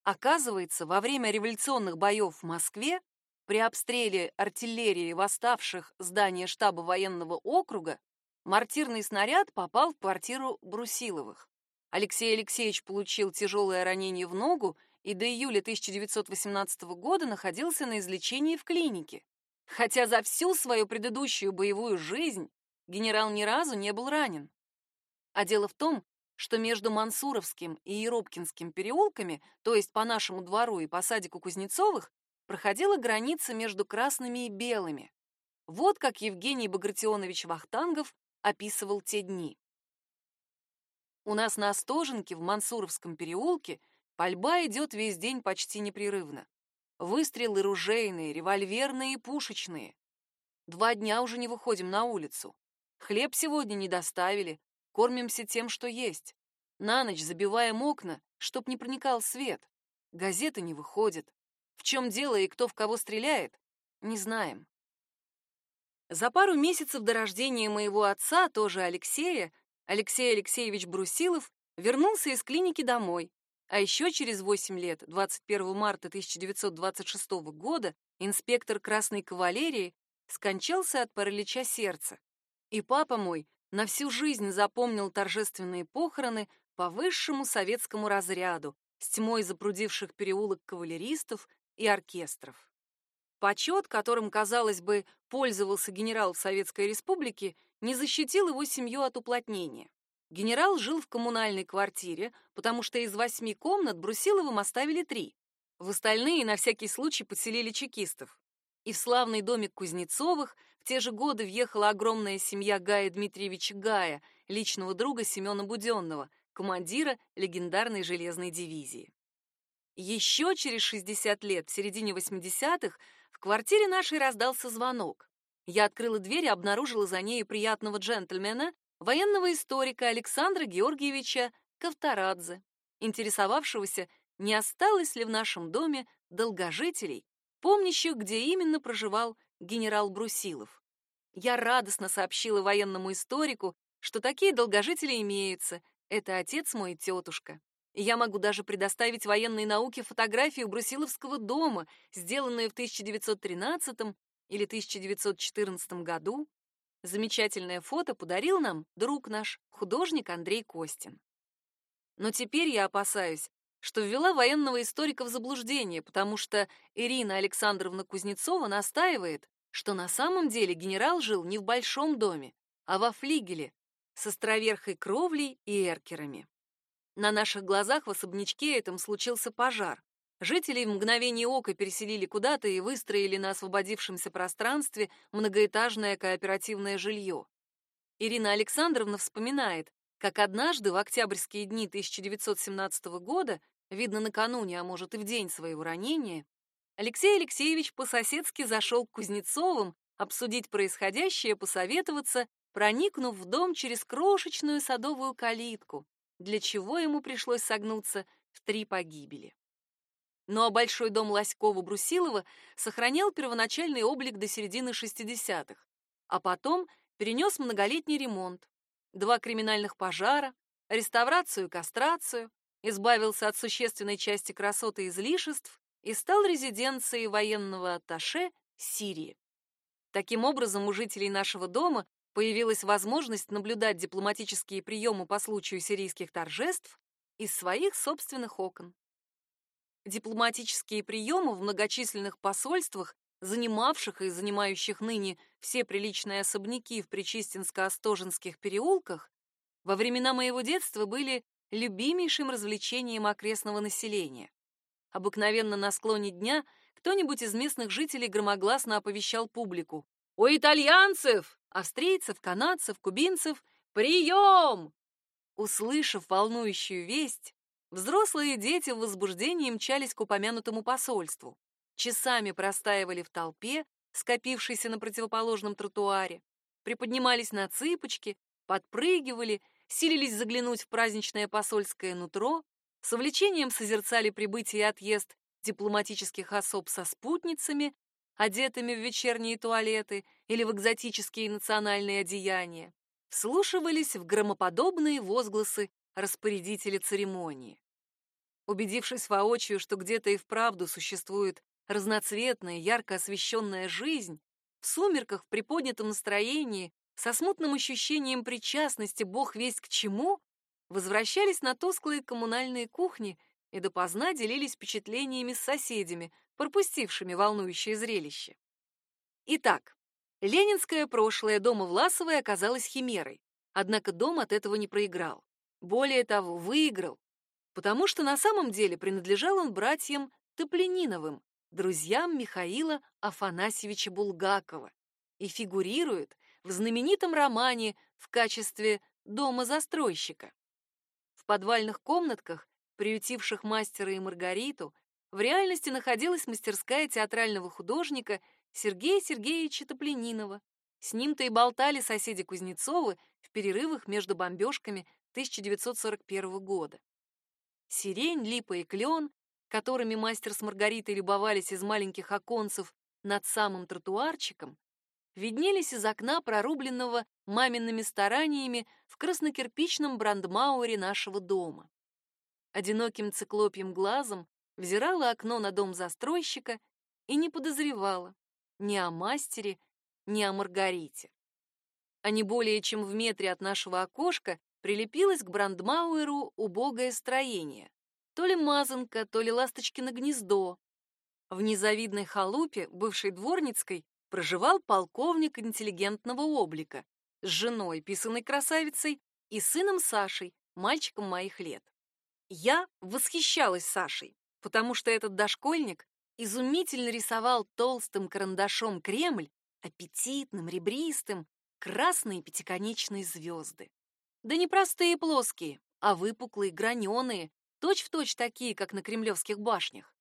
Оказывается, во время революционных боев в Москве при обстреле артиллерии восставших здания штаба военного округа Мортирный снаряд попал в квартиру Брусиловых. Алексей Алексеевич получил тяжелое ранение в ногу и до июля 1918 года находился на излечении в клинике. Хотя за всю свою предыдущую боевую жизнь генерал ни разу не был ранен. А дело в том, что между Мансуровским и Еропкинским переулками, то есть по нашему двору и по садику Кузнецовых, проходила граница между красными и белыми. Вот как Евгений Багратионович Вахтангов описывал те дни. У нас на Остоженке в Мансуровском переулке пальба идет весь день почти непрерывно. Выстрелы ружейные, револьверные и пушечные. Два дня уже не выходим на улицу. Хлеб сегодня не доставили, кормимся тем, что есть. На ночь забиваем окна, чтоб не проникал свет. Газеты не выходят. В чем дело и кто в кого стреляет, не знаем. За пару месяцев до рождения моего отца, тоже Алексея, Алексей Алексеевич Брусилов вернулся из клиники домой. А еще через 8 лет, 21 марта 1926 года, инспектор Красной кавалерии скончался от паралича сердца. И папа мой на всю жизнь запомнил торжественные похороны по высшему советскому разряду с тьмой запрудивших переулок кавалеристов и оркестров. Почет, которым, казалось бы, пользовался генерал в Советской Республике, не защитил его семью от уплотнения. Генерал жил в коммунальной квартире, потому что из восьми комнат Брусиловым оставили три. В остальные на всякий случай подселили чекистов. И в славный домик Кузнецовых в те же годы въехала огромная семья Гая Дмитриевича Гая, личного друга Семена Буденного, командира легендарной железной дивизии. Еще через 60 лет, в середине 80-х, в квартире нашей раздался звонок. Я открыла дверь и обнаружила за ней приятного джентльмена, военного историка Александра Георгиевича Ковторадзе, интересовавшегося, не осталось ли в нашем доме долгожителей, помнящих, где именно проживал генерал Брусилов. Я радостно сообщила военному историку, что такие долгожители имеются. Это отец мой и тетушка. Я могу даже предоставить военной науке фотографию Брусиловского дома, сделанную в 1913 или 1914 году. Замечательное фото подарил нам друг наш, художник Андрей Костин. Но теперь я опасаюсь, что ввела военного историка в заблуждение, потому что Ирина Александровна Кузнецова настаивает, что на самом деле генерал жил не в большом доме, а во флигеле с островерхой кровлей и эркерами. На наших глазах в особнячке этом случился пожар. Жители в мгновение ока переселили куда-то и выстроили на освободившемся пространстве многоэтажное кооперативное жилье. Ирина Александровна вспоминает, как однажды в октябрьские дни 1917 года, видно накануне, а может и в день своего ранения, Алексей Алексеевич по-соседски зашел к Кузнецовым обсудить происходящее, посоветоваться, проникнув в дом через крошечную садовую калитку, для чего ему пришлось согнуться в три погибели. Ну а большой дом Лоськова-Брусилова сохранял первоначальный облик до середины 60-х, а потом перенес многолетний ремонт, два криминальных пожара, реставрацию и кастрацию, избавился от существенной части красоты и излишеств и стал резиденцией военного атташе Сирии. Таким образом, у жителей нашего дома появилась возможность наблюдать дипломатические приемы по случаю сирийских торжеств из своих собственных окон. Дипломатические приемы в многочисленных посольствах, занимавших и занимающих ныне все приличные особняки в Причистинско-Остоженских переулках, во времена моего детства были любимейшим развлечением окрестного населения. Обыкновенно на склоне дня кто-нибудь из местных жителей громогласно оповещал публику. «У итальянцев австрийцев, канадцев, кубинцев «Прием!». Услышав волнующую весть, взрослые дети в возбуждении мчались к упомянутому посольству. Часами простаивали в толпе, скопившейся на противоположном тротуаре, приподнимались на цыпочки, подпрыгивали, силились заглянуть в праздничное посольское нутро, с увлечением созерцали прибытие и отъезд дипломатических особ со спутницами, одетыми в вечерние туалеты или в экзотические национальные одеяния, вслушивались в громоподобные возгласы распорядителя церемонии. Убедившись воочию, что где-то и вправду существует разноцветная, ярко освещенная жизнь, в сумерках, в приподнятом настроении, со смутным ощущением причастности Бог весть к чему, возвращались на тусклые коммунальные кухни и допоздна делились впечатлениями с соседями, пропустившими волнующее зрелище. Итак, ленинское прошлое дома Власовой оказалось химерой, однако дом от этого не проиграл. Более того, выиграл, потому что на самом деле принадлежал он братьям Топлениновым, друзьям Михаила Афанасьевича Булгакова, и фигурирует в знаменитом романе в качестве дома застройщика. В подвальных комнатках, приютивших мастера и Маргариту, в реальности находилась мастерская театрального художника Сергея Сергеевича Топленинова. С ним-то и болтали соседи Кузнецовы в перерывах между бомбежками 1941 года. Сирень, липа и клен, которыми мастер с Маргаритой любовались из маленьких оконцев над самым тротуарчиком, виднелись из окна, прорубленного мамиными стараниями в краснокирпичном брандмауэре нашего дома. Одиноким циклопьем глазом взирала окно на дом застройщика и не подозревала ни о мастере, ни о Маргарите. А не более чем в метре от нашего окошка прилепилось к Брандмауэру убогое строение. То ли мазанка, то ли ласточкино гнездо. В незавидной халупе, бывшей дворницкой, проживал полковник интеллигентного облика с женой, писаной красавицей, и сыном Сашей, мальчиком моих лет. Я восхищалась Сашей, потому что этот дошкольник изумительно рисовал толстым карандашом Кремль, аппетитным, ребристым, красные пятиконечные звезды. Да не простые плоские, а выпуклые, граненые, точь-в-точь такие, как на кремлевских башнях.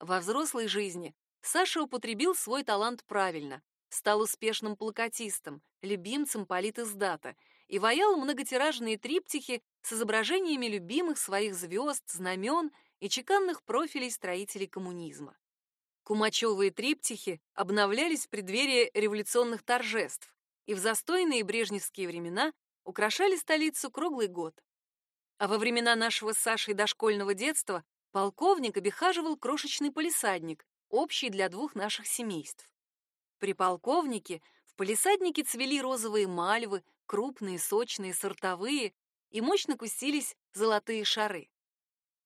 Во взрослой жизни Саша употребил свой талант правильно, стал успешным плакатистом, любимцем политиздата и ваял многотиражные триптихи с изображениями любимых своих звезд, знамен и чеканных профилей строителей коммунизма. Кумачевые триптихи обновлялись в преддверии революционных торжеств и в застойные брежневские времена украшали столицу круглый год. А во времена нашего с Сашей дошкольного детства полковник обихаживал крошечный полисадник, общий для двух наших семейств. При полковнике в полисаднике цвели розовые мальвы, крупные, сочные, сортовые, и мощно кустились золотые шары.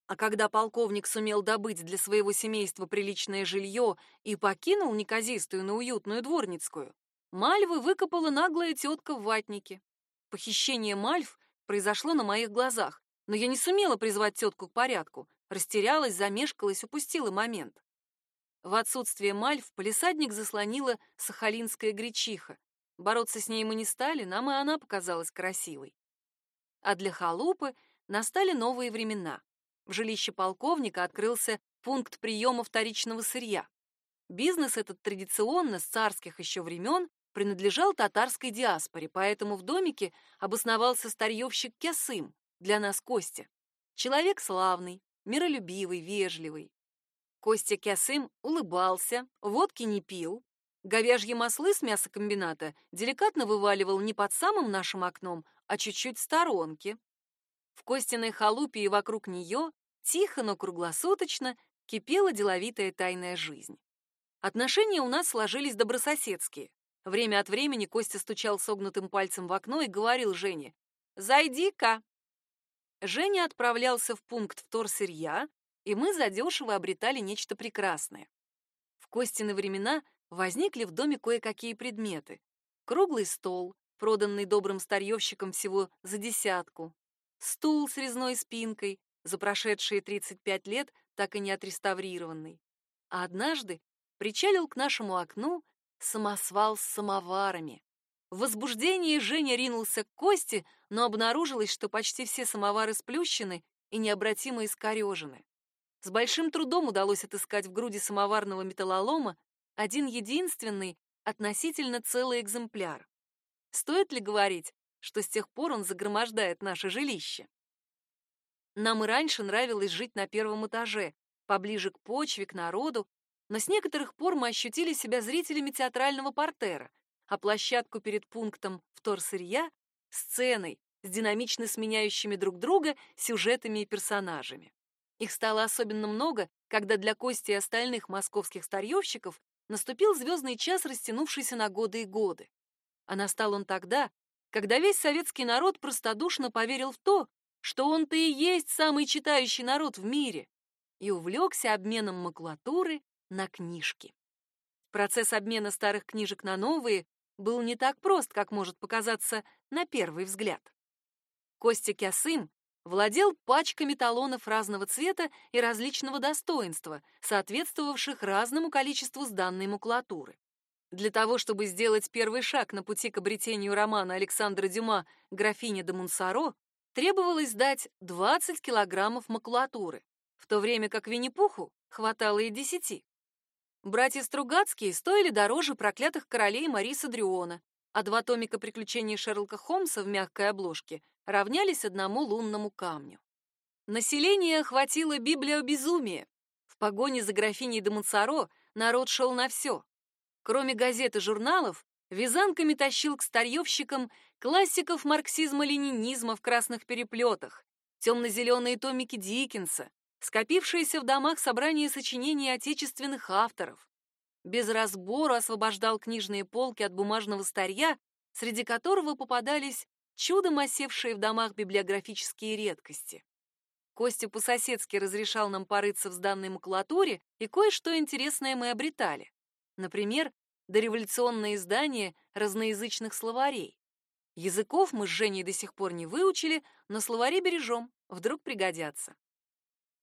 А когда полковник сумел добыть для своего семейства приличное жилье и покинул неказистую, но уютную дворницкую, мальвы выкопала наглая тетка в ватнике. Похищение мальв произошло на моих глазах, но я не сумела призвать тетку к порядку, растерялась, замешкалась, упустила момент. В отсутствие мальв полисадник заслонила сахалинская гречиха. Бороться с ней мы не стали, нам и она показалась красивой. А для халупы настали новые времена. В жилище полковника открылся пункт приема вторичного сырья. Бизнес этот традиционно с царских еще времен принадлежал татарской диаспоре, поэтому в домике обосновался старьевщик Кясым, для нас Костя. Человек славный, миролюбивый, вежливый. Костя Кясым улыбался, водки не пил, говяжьи маслы с мясокомбината деликатно вываливал не под самым нашим окном, а чуть-чуть в сторонке. Костиной халупе и вокруг нее, тихо, но круглосуточно, кипела деловитая тайная жизнь. Отношения у нас сложились добрососедские. Время от времени Костя стучал согнутым пальцем в окно и говорил Жене «Зайди-ка». Женя отправлялся в пункт вторсырья, и мы задешево обретали нечто прекрасное. В Костины времена возникли в доме кое-какие предметы. Круглый стол, проданный добрым старьевщиком всего за десятку, стул с резной спинкой, за прошедшие 35 лет так и не отреставрированный. А однажды причалил к нашему окну самосвал с самоварами. В возбуждении Женя ринулся к Косте, но обнаружилось, что почти все самовары сплющены и необратимо искорежены. С большим трудом удалось отыскать в груди самоварного металлолома один единственный, относительно целый экземпляр. Стоит ли говорить, что с тех пор он загромождает наше жилище? Нам и раньше нравилось жить на первом этаже, поближе к почве, к народу, но с некоторых пор мы ощутили себя зрителями театрального портера, а площадку перед пунктом вторсырья — сценой с динамично сменяющими друг друга сюжетами и персонажами. Их стало особенно много, когда для Кости и остальных московских старьевщиков наступил звездный час, растянувшийся на годы и годы. А настал он тогда, когда весь советский народ простодушно поверил в то, что он-то и есть самый читающий народ в мире, и увлекся обменом макулатуры на книжки. Процесс обмена старых книжек на новые был не так прост, как может показаться на первый взгляд. Костя Кясым владел пачками талонов разного цвета и различного достоинства, соответствовавших разному количеству сданной макулатуры. Для того, чтобы сделать первый шаг на пути к обретению романа Александра Дюма «Графиня де Монсоро», требовалось сдать 20 килограммов макулатуры, в то время как Винни-Пуху хватало и 10. Братья Стругацкие стоили дороже проклятых королей Мариса Дрюона, а два томика приключений Шерлока Холмса в мягкой обложке равнялись одному лунному камню. Население охватило библиобезумие. В погоне за графиней де Монсоро народ шел на все. Кроме газет и журналов, вязанками тащил к старьевщикам классиков марксизма-ленинизма в красных переплетах, темно-зеленые томики Диккенса, скопившиеся в домах собрания сочинений отечественных авторов. Без разбору освобождал книжные полки от бумажного старья, среди которого попадались чудом осевшие в домах библиографические редкости. Костя по-соседски разрешал нам порыться в сданной макулатуре, и кое-что интересное мы обретали. Например, дореволюционное издание разноязычных словарей. Языков мы с Женей до сих пор не выучили, но словари бережем, вдруг пригодятся.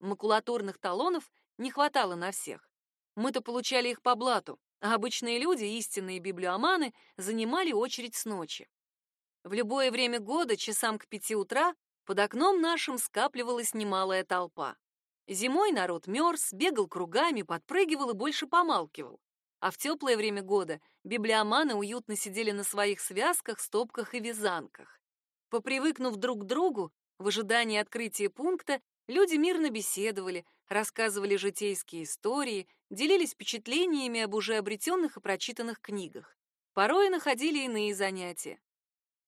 Макулатурных талонов не хватало на всех. Мы-то получали их по блату, а обычные люди, истинные библиоманы, занимали очередь с ночи. В любое время года, часам к пяти утра, под окном нашим скапливалась немалая толпа. Зимой народ мерз, бегал кругами, подпрыгивал и больше помалкивал. А в теплое время года библиоманы уютно сидели на своих связках, стопках и вязанках. Попривыкнув друг к другу, в ожидании открытия пункта, люди мирно беседовали, рассказывали житейские истории, делились впечатлениями об уже обретенных и прочитанных книгах. Порой находили иные занятия.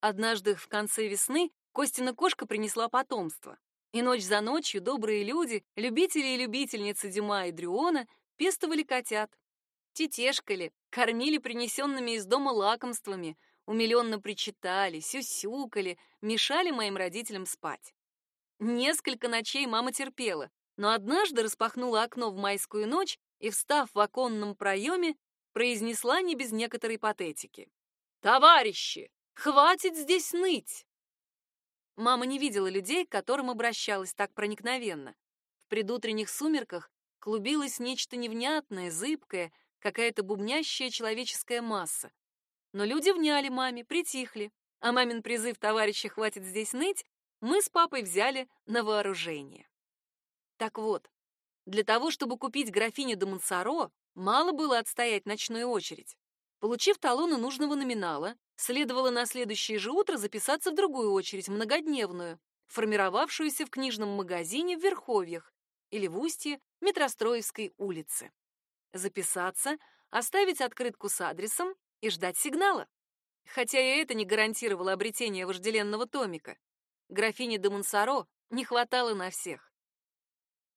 Однажды в конце весны Костина кошка принесла потомство. И ночь за ночью добрые люди, любители и любительницы Дюма и Дрюона, пестовали котят. Тетешкали, кормили принесенными из дома лакомствами, умиленно причитали, сюсюкали, мешали моим родителям спать. Несколько ночей мама терпела, но однажды распахнула окно в майскую ночь и, встав в оконном проеме, произнесла не без некоторой патетики. «Товарищи, хватит здесь ныть! Мама не видела людей, к которым обращалась так проникновенно. В предутренних сумерках клубилось нечто невнятное, зыбкое, какая-то бубнящая человеческая масса. Но люди вняли маме, притихли, а мамин призыв «товарищи, хватит здесь ныть» мы с папой взяли на вооружение. Так вот, для того, чтобы купить графиню де Монсоро, мало было отстоять ночную очередь. Получив талоны нужного номинала, следовало на следующее же утро записаться в другую очередь, многодневную, формировавшуюся в книжном магазине в Верховьях или в устье Метростроевской улицы. Записаться, оставить открытку с адресом и ждать сигнала. Хотя и это не гарантировало обретение вожделенного томика. Графине де Монсоро не хватало на всех.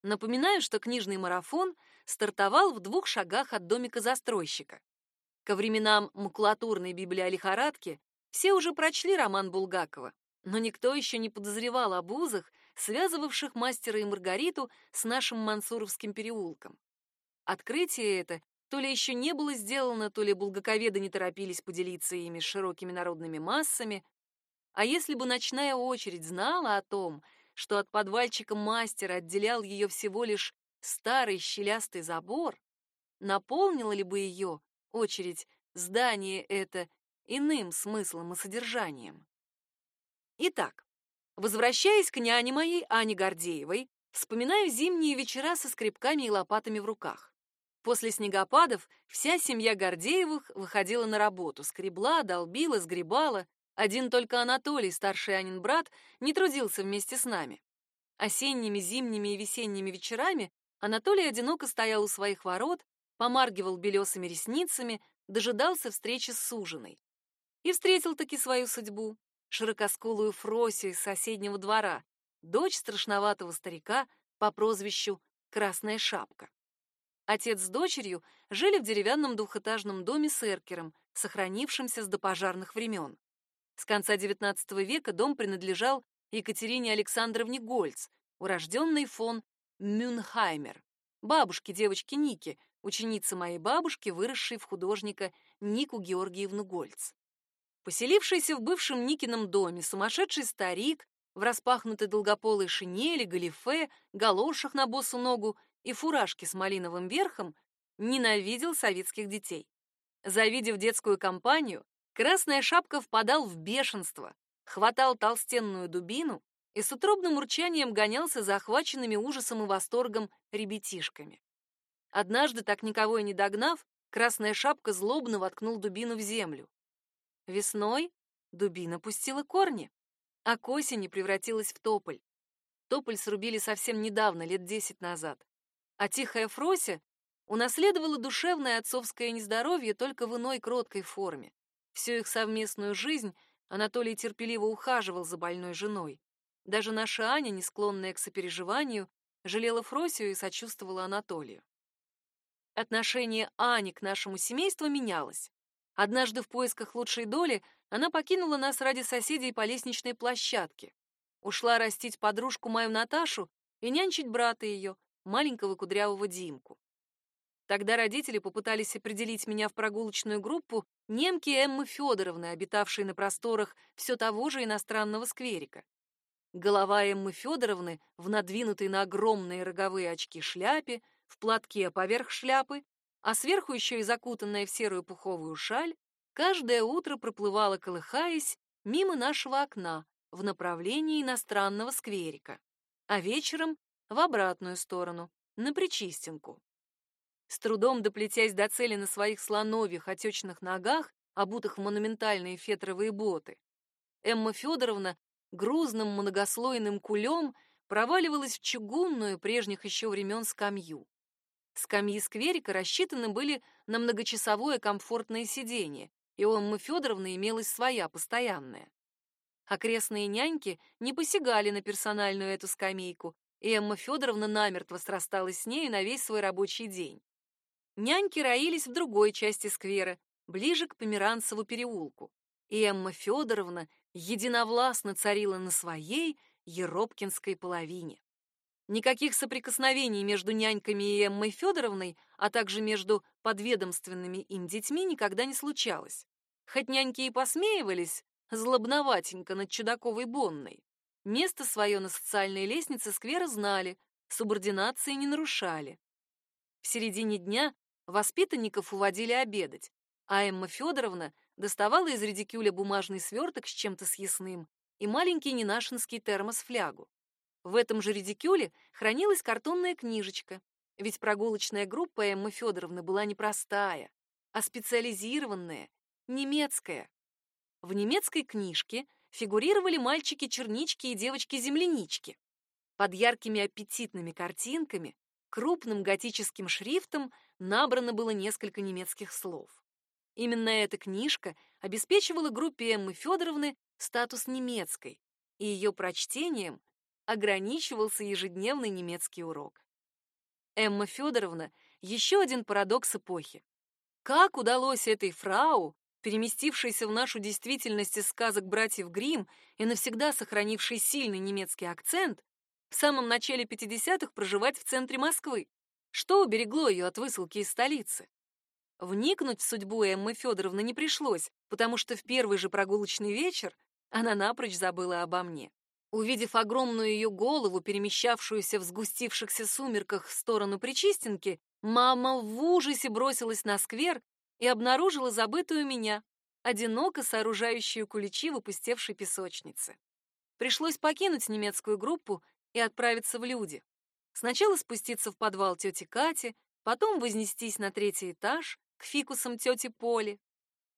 Напоминаю, что книжный марафон стартовал в двух шагах от домика застройщика. Ко временам макулатурной библиолихорадки все уже прочли роман Булгакова, но никто еще не подозревал об узах, связывавших мастера и Маргариту с нашим Мансуровским переулком. Открытие это то ли еще не было сделано, то ли булгаковеды не торопились поделиться ими с широкими народными массами. А если бы ночная очередь знала о том, что от подвальчика мастера отделял ее всего лишь старый щелястый забор, наполнила ли бы ее очередь здание это иным смыслом и содержанием. Итак, возвращаясь к няне моей Ане Гордеевой, вспоминаю зимние вечера со скребками и лопатами в руках. После снегопадов вся семья Гордеевых выходила на работу, скребла, долбила, сгребала. Один только Анатолий, старший Анин брат, не трудился вместе с нами. Осенними, зимними и весенними вечерами Анатолий одиноко стоял у своих ворот, помаргивал белесыми ресницами, дожидался встречи с суженой. И встретил таки свою судьбу, широкоскулую Фросию из соседнего двора, дочь страшноватого старика по прозвищу Красная Шапка. Отец с дочерью жили в деревянном двухэтажном доме с эркером, сохранившимся с допожарных времен. С конца XIX века дом принадлежал Екатерине Александровне Гольц, урожденной фон Мюнхаймер, бабушке девочки Ники, ученица моей бабушки, выросшей в художника Нику Георгиевну Гольц. Поселившийся в бывшем Никином доме сумасшедший старик в распахнутой долгополой шинели, галифе, галошах на босу ногу и фуражке с малиновым верхом ненавидел советских детей. Завидев детскую компанию, Красная Шапка впадал в бешенство, хватал толстенную дубину и с утробным урчанием гонялся за охваченными ужасом и восторгом ребятишками. Однажды, так никого и не догнав, Красная Шапка злобно воткнул дубину в землю. Весной дубина пустила корни, а к осени превратилась в тополь. Тополь срубили совсем недавно, лет десять назад. А тихая Фрося унаследовала душевное отцовское нездоровье только в иной кроткой форме. Всю их совместную жизнь Анатолий терпеливо ухаживал за больной женой. Даже наша Аня, не склонная к сопереживанию, жалела Фросию и сочувствовала Анатолию. Отношение Ани к нашему семейству менялось. Однажды в поисках лучшей доли она покинула нас ради соседей по лестничной площадке. Ушла растить подружку мою Наташу и нянчить брата ее, маленького кудрявого Димку. Тогда родители попытались определить меня в прогулочную группу немки Эммы Федоровны, обитавшей на просторах все того же иностранного скверика. Голова Эммы Федоровны в надвинутой на огромные роговые очки шляпе, в платке поверх шляпы, а сверху еще и закутанная в серую пуховую шаль, каждое утро проплывала, колыхаясь, мимо нашего окна в направлении иностранного скверика, а вечером в обратную сторону, на Причистенку. С трудом доплетясь до цели на своих слоновьих отечных ногах, обутых в монументальные фетровые боты, Эмма Федоровна грузным многослойным кулем проваливалась в чугунную прежних еще времен скамью. Скамьи скверика рассчитаны были на многочасовое комфортное сиденье, и у Эммы Федоровны имелась своя постоянная. Окрестные няньки не посягали на персональную эту скамейку, и Эмма Федоровна намертво срасталась с нею на весь свой рабочий день. Няньки роились в другой части сквера, ближе к Померанцеву переулку, и Эмма Федоровна единовластно царила на своей Еропкинской половине. Никаких соприкосновений между няньками и Эммой Федоровной, а также между подведомственными им детьми никогда не случалось. Хоть няньки и посмеивались злобноватенько над чудаковой Бонной, место свое на социальной лестнице сквера знали, субординации не нарушали. В середине дня воспитанников уводили обедать, а Эмма Федоровна доставала из редикюля бумажный сверток с чем-то съестным и маленький ненашинский термос-флягу. В этом же редикюле хранилась картонная книжечка, ведь прогулочная группа Эммы Федоровны была не простая, а специализированная, немецкая. В немецкой книжке фигурировали мальчики-чернички и девочки-землянички. Под яркими аппетитными картинками крупным готическим шрифтом набрано было несколько немецких слов. Именно эта книжка обеспечивала группе Эммы Федоровны статус немецкой, и ее прочтением ограничивался ежедневный немецкий урок. Эмма Федоровна — еще один парадокс эпохи. Как удалось этой фрау, переместившейся в нашу действительность из сказок братьев Гримм и навсегда сохранившей сильный немецкий акцент, в самом начале 50-х проживать в центре Москвы? Что уберегло ее от высылки из столицы? Вникнуть в судьбу Эммы Федоровны не пришлось, потому что в первый же прогулочный вечер она напрочь забыла обо мне. Увидев огромную ее голову, перемещавшуюся в сгустившихся сумерках в сторону Причистенки, мама в ужасе бросилась на сквер и обнаружила забытую меня, одиноко сооружающую куличи в опустевшей песочнице. Пришлось покинуть немецкую группу и отправиться в люди. Сначала спуститься в подвал тети Кати, потом вознестись на третий этаж, к фикусам тети Поли.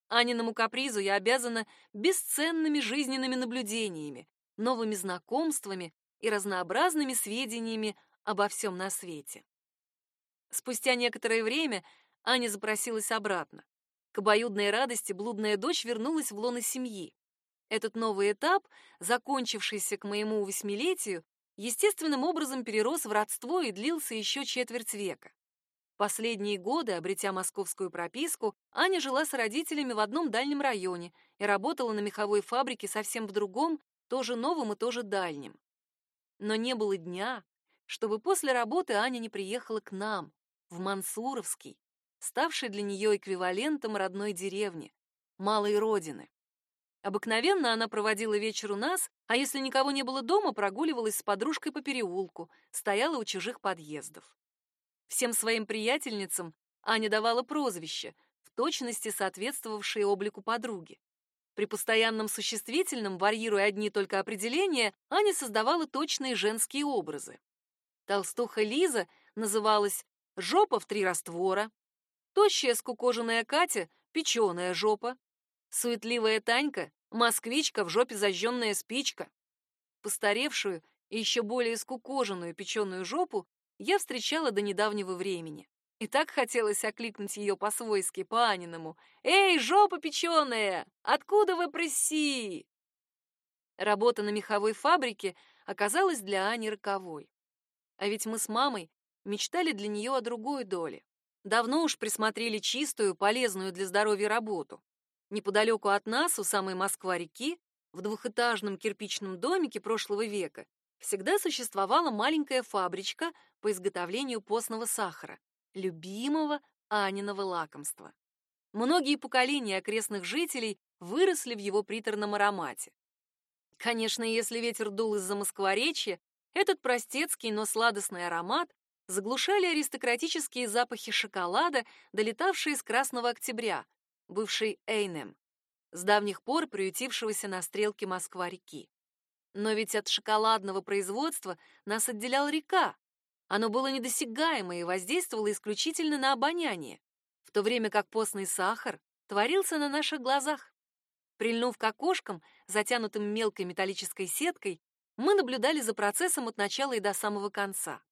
Аниному капризу я обязана бесценными жизненными наблюдениями, новыми знакомствами и разнообразными сведениями обо всем на свете. Спустя некоторое время Аня запросилась обратно. К обоюдной радости блудная дочь вернулась в лоно семьи. Этот новый этап, закончившийся к моему восьмилетию, естественным образом перерос в родство и длился еще четверть века. Последние годы, обретя московскую прописку, Аня жила с родителями в одном дальнем районе и работала на меховой фабрике совсем в другом, тоже новом и тоже дальнем. Но не было дня, чтобы после работы Аня не приехала к нам, в Мансуровский, ставший для нее эквивалентом родной деревни, малой родины. Обыкновенно она проводила вечер у нас, а если никого не было дома, прогуливалась с подружкой по переулку, стояла у чужих подъездов. Всем своим приятельницам Аня давала прозвище, в точности соответствовавшие облику подруги. При постоянном существительном, варьируя одни только определения, Аня создавала точные женские образы. Толстуха Лиза называлась «жопа в три раствора», тощая скукоженная Катя — печеная жопа, суетливая Танька — москвичка в жопе зажженная спичка. Постаревшую и еще более скукоженную печеную жопу я встречала до недавнего времени. И так хотелось окликнуть ее по-свойски, по-аниному. «Эй, жопа печеная! Откуда вы пресси?» Работа на меховой фабрике оказалась для Ани роковой. А ведь мы с мамой мечтали для нее о другой доле. Давно уж присмотрели чистую, полезную для здоровья работу. Неподалеку от нас, у самой Москва-реки, в двухэтажном кирпичном домике прошлого века, всегда существовала маленькая фабричка по изготовлению постного сахара. любимого Аниного лакомства. Многие поколения окрестных жителей выросли в его приторном аромате. Конечно, если ветер дул из-за Москворечья, этот простецкий, но сладостный аромат заглушали аристократические запахи шоколада, долетавшие из Красного Октября, бывший Эйнем, с давних пор приютившегося на стрелке Москва-реки. Но ведь от шоколадного производства нас отделяла река. Оно было недосягаемо и воздействовало исключительно на обоняние, в то время как постный сахар творился на наших глазах. Прильнув к окошкам, затянутым мелкой металлической сеткой, мы наблюдали за процессом от начала и до самого конца.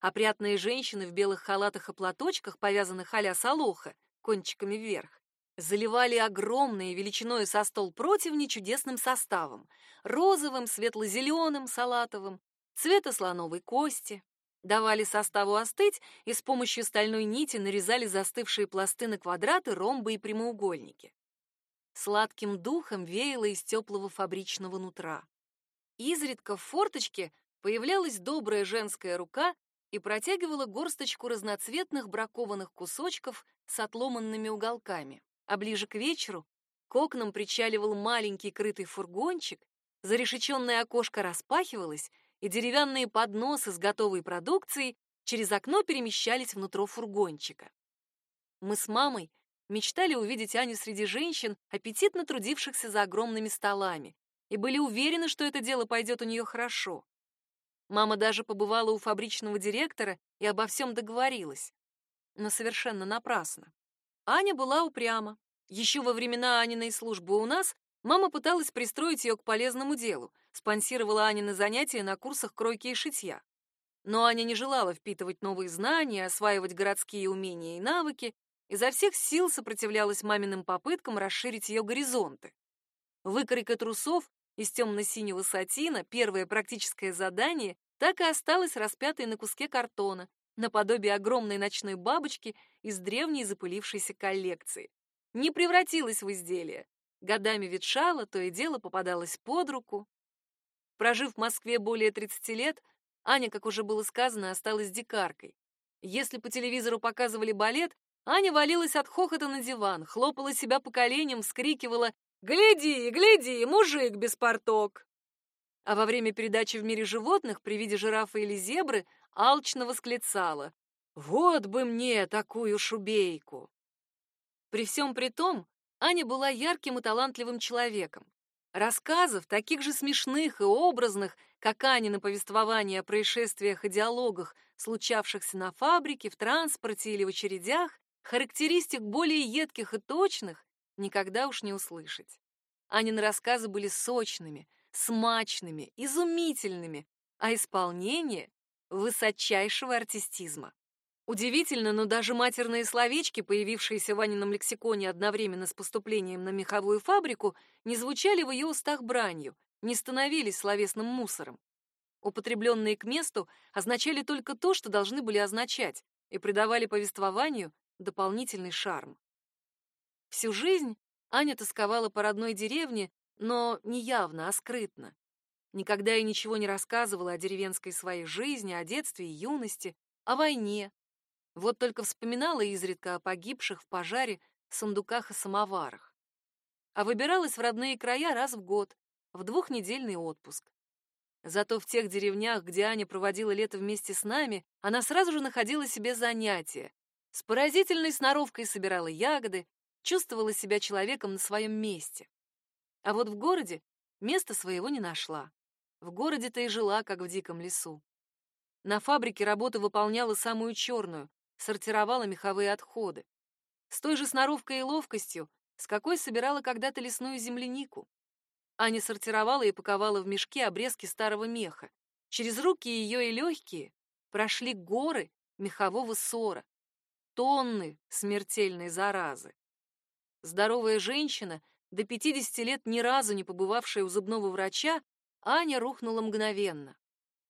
Опрятные женщины в белых халатах и платочках, повязанных а-ля солоха, кончиками вверх, заливали огромные величиной со стол противни чудесным составом — розовым, светло-зеленым, салатовым, цвета слоновой кости. Давали составу остыть и с помощью стальной нити нарезали застывшие пласты на квадраты, ромбы и прямоугольники. Сладким духом веяло из теплого фабричного нутра. Изредка в форточке появлялась добрая женская рука и протягивала горсточку разноцветных бракованных кусочков с отломанными уголками. А ближе к вечеру к окнам причаливал маленький крытый фургончик, зарешеченное окошко распахивалось, и деревянные подносы с готовой продукцией через окно перемещались внутрь фургончика. Мы с мамой мечтали увидеть Аню среди женщин, аппетитно трудившихся за огромными столами, и были уверены, что это дело пойдет у нее хорошо. Мама даже побывала у фабричного директора и обо всем договорилась. Но совершенно напрасно. Аня была упряма. Еще во времена Аниной службы у нас мама пыталась пристроить ее к полезному делу, спонсировала Анины занятия на курсах кройки и шитья. Но Аня не желала впитывать новые знания, осваивать городские умения и навыки, изо всех сил сопротивлялась маминым попыткам расширить ее горизонты. Выкройка трусов из темно-синего сатина, первое практическое задание, так и осталось распятой на куске картона, наподобие огромной ночной бабочки из древней запылившейся коллекции. Не превратилась в изделие. Годами ветшала, то и дело попадалась под руку. Прожив в Москве более 30 лет, Аня, как уже было сказано, осталась дикаркой. Если по телевизору показывали балет, Аня валилась от хохота на диван, хлопала себя по коленям, вскрикивала «Гляди, гляди, мужик без порток!» А во время передачи «В мире животных» при виде жирафа или зебры алчно восклицала «Вот бы мне такую шубейку!» При всем при том, Аня была ярким и талантливым человеком. Рассказов, таких же смешных и образных, как Аня на повествование о происшествиях и диалогах, случавшихся на фабрике, в транспорте или в очередях, характеристик более едких и точных никогда уж не услышать. Анины рассказы были сочными, смачными, изумительными, а исполнение — высочайшего артистизма. Удивительно, но даже матерные словечки, появившиеся в Анином лексиконе одновременно с поступлением на меховую фабрику, не звучали в ее устах бранью, не становились словесным мусором. Употребленные к месту означали только то, что должны были означать, и придавали повествованию дополнительный шарм. Всю жизнь Аня тосковала по родной деревне, но не явно, а скрытно. Никогда и ничего не рассказывала о деревенской своей жизни, о детстве и юности, о войне. Вот только вспоминала изредка о погибших в пожаре сундуках и самоварах. А выбиралась в родные края раз в год, в двухнедельный отпуск. Зато в тех деревнях, где Аня проводила лето вместе с нами, она сразу же находила себе занятия. С поразительной сноровкой собирала ягоды, чувствовала себя человеком на своем месте. А вот в городе места своего не нашла. В городе-то и жила, как в диком лесу. На фабрике работу выполняла самую черную, сортировала меховые отходы. С той же сноровкой и ловкостью, с какой собирала когда-то лесную землянику. Аня сортировала и паковала в мешки обрезки старого меха. Через руки ее и легкие прошли горы мехового сора, тонны смертельной заразы. Здоровая женщина, до 50 лет ни разу не побывавшая у зубного врача, Аня рухнула мгновенно.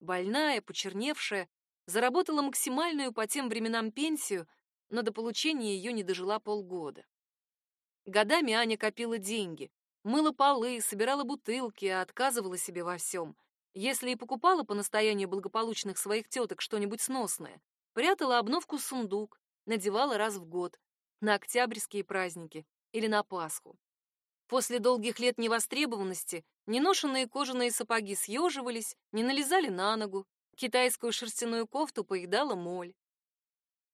Больная, почерневшая, заработала максимальную по тем временам пенсию, но до получения ее не дожила полгода. Годами Аня копила деньги, мыла полы, собирала бутылки, а отказывала себе во всем. Если и покупала по настоянию благополучных своих теток что-нибудь сносное, прятала обновку в сундук, надевала раз в год, на октябрьские праздники или на Пасху. После долгих лет невостребованности неношенные кожаные сапоги съеживались, не налезали на ногу, китайскую шерстяную кофту поедала моль.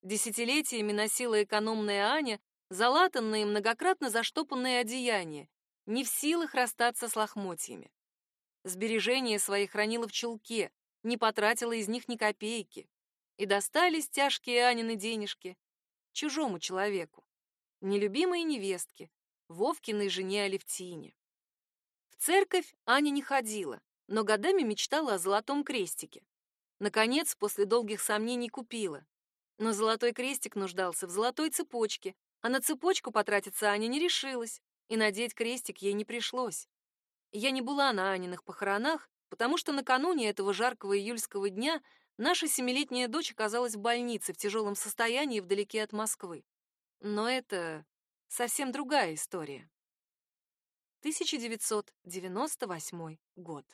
Десятилетиями носила экономная Аня залатанные, многократно заштопанные одеяния, не в силах расстаться с лохмотьями. Сбережения свои хранила в чулке, не потратила из них ни копейки. И достались тяжкие Анины денежки чужому человеку, нелюбимой невестке, Вовкиной жене Алевтине. В церковь Аня не ходила, но годами мечтала о золотом крестике. Наконец, после долгих сомнений, купила. Но золотой крестик нуждался в золотой цепочке, а на цепочку потратиться Аня не решилась, и надеть крестик ей не пришлось. Я не была на Аниных похоронах, потому что накануне этого жаркого июльского дня наша семилетняя дочь оказалась в больнице в тяжелом состоянии вдалеке от Москвы. Но это совсем другая история. 1998 год.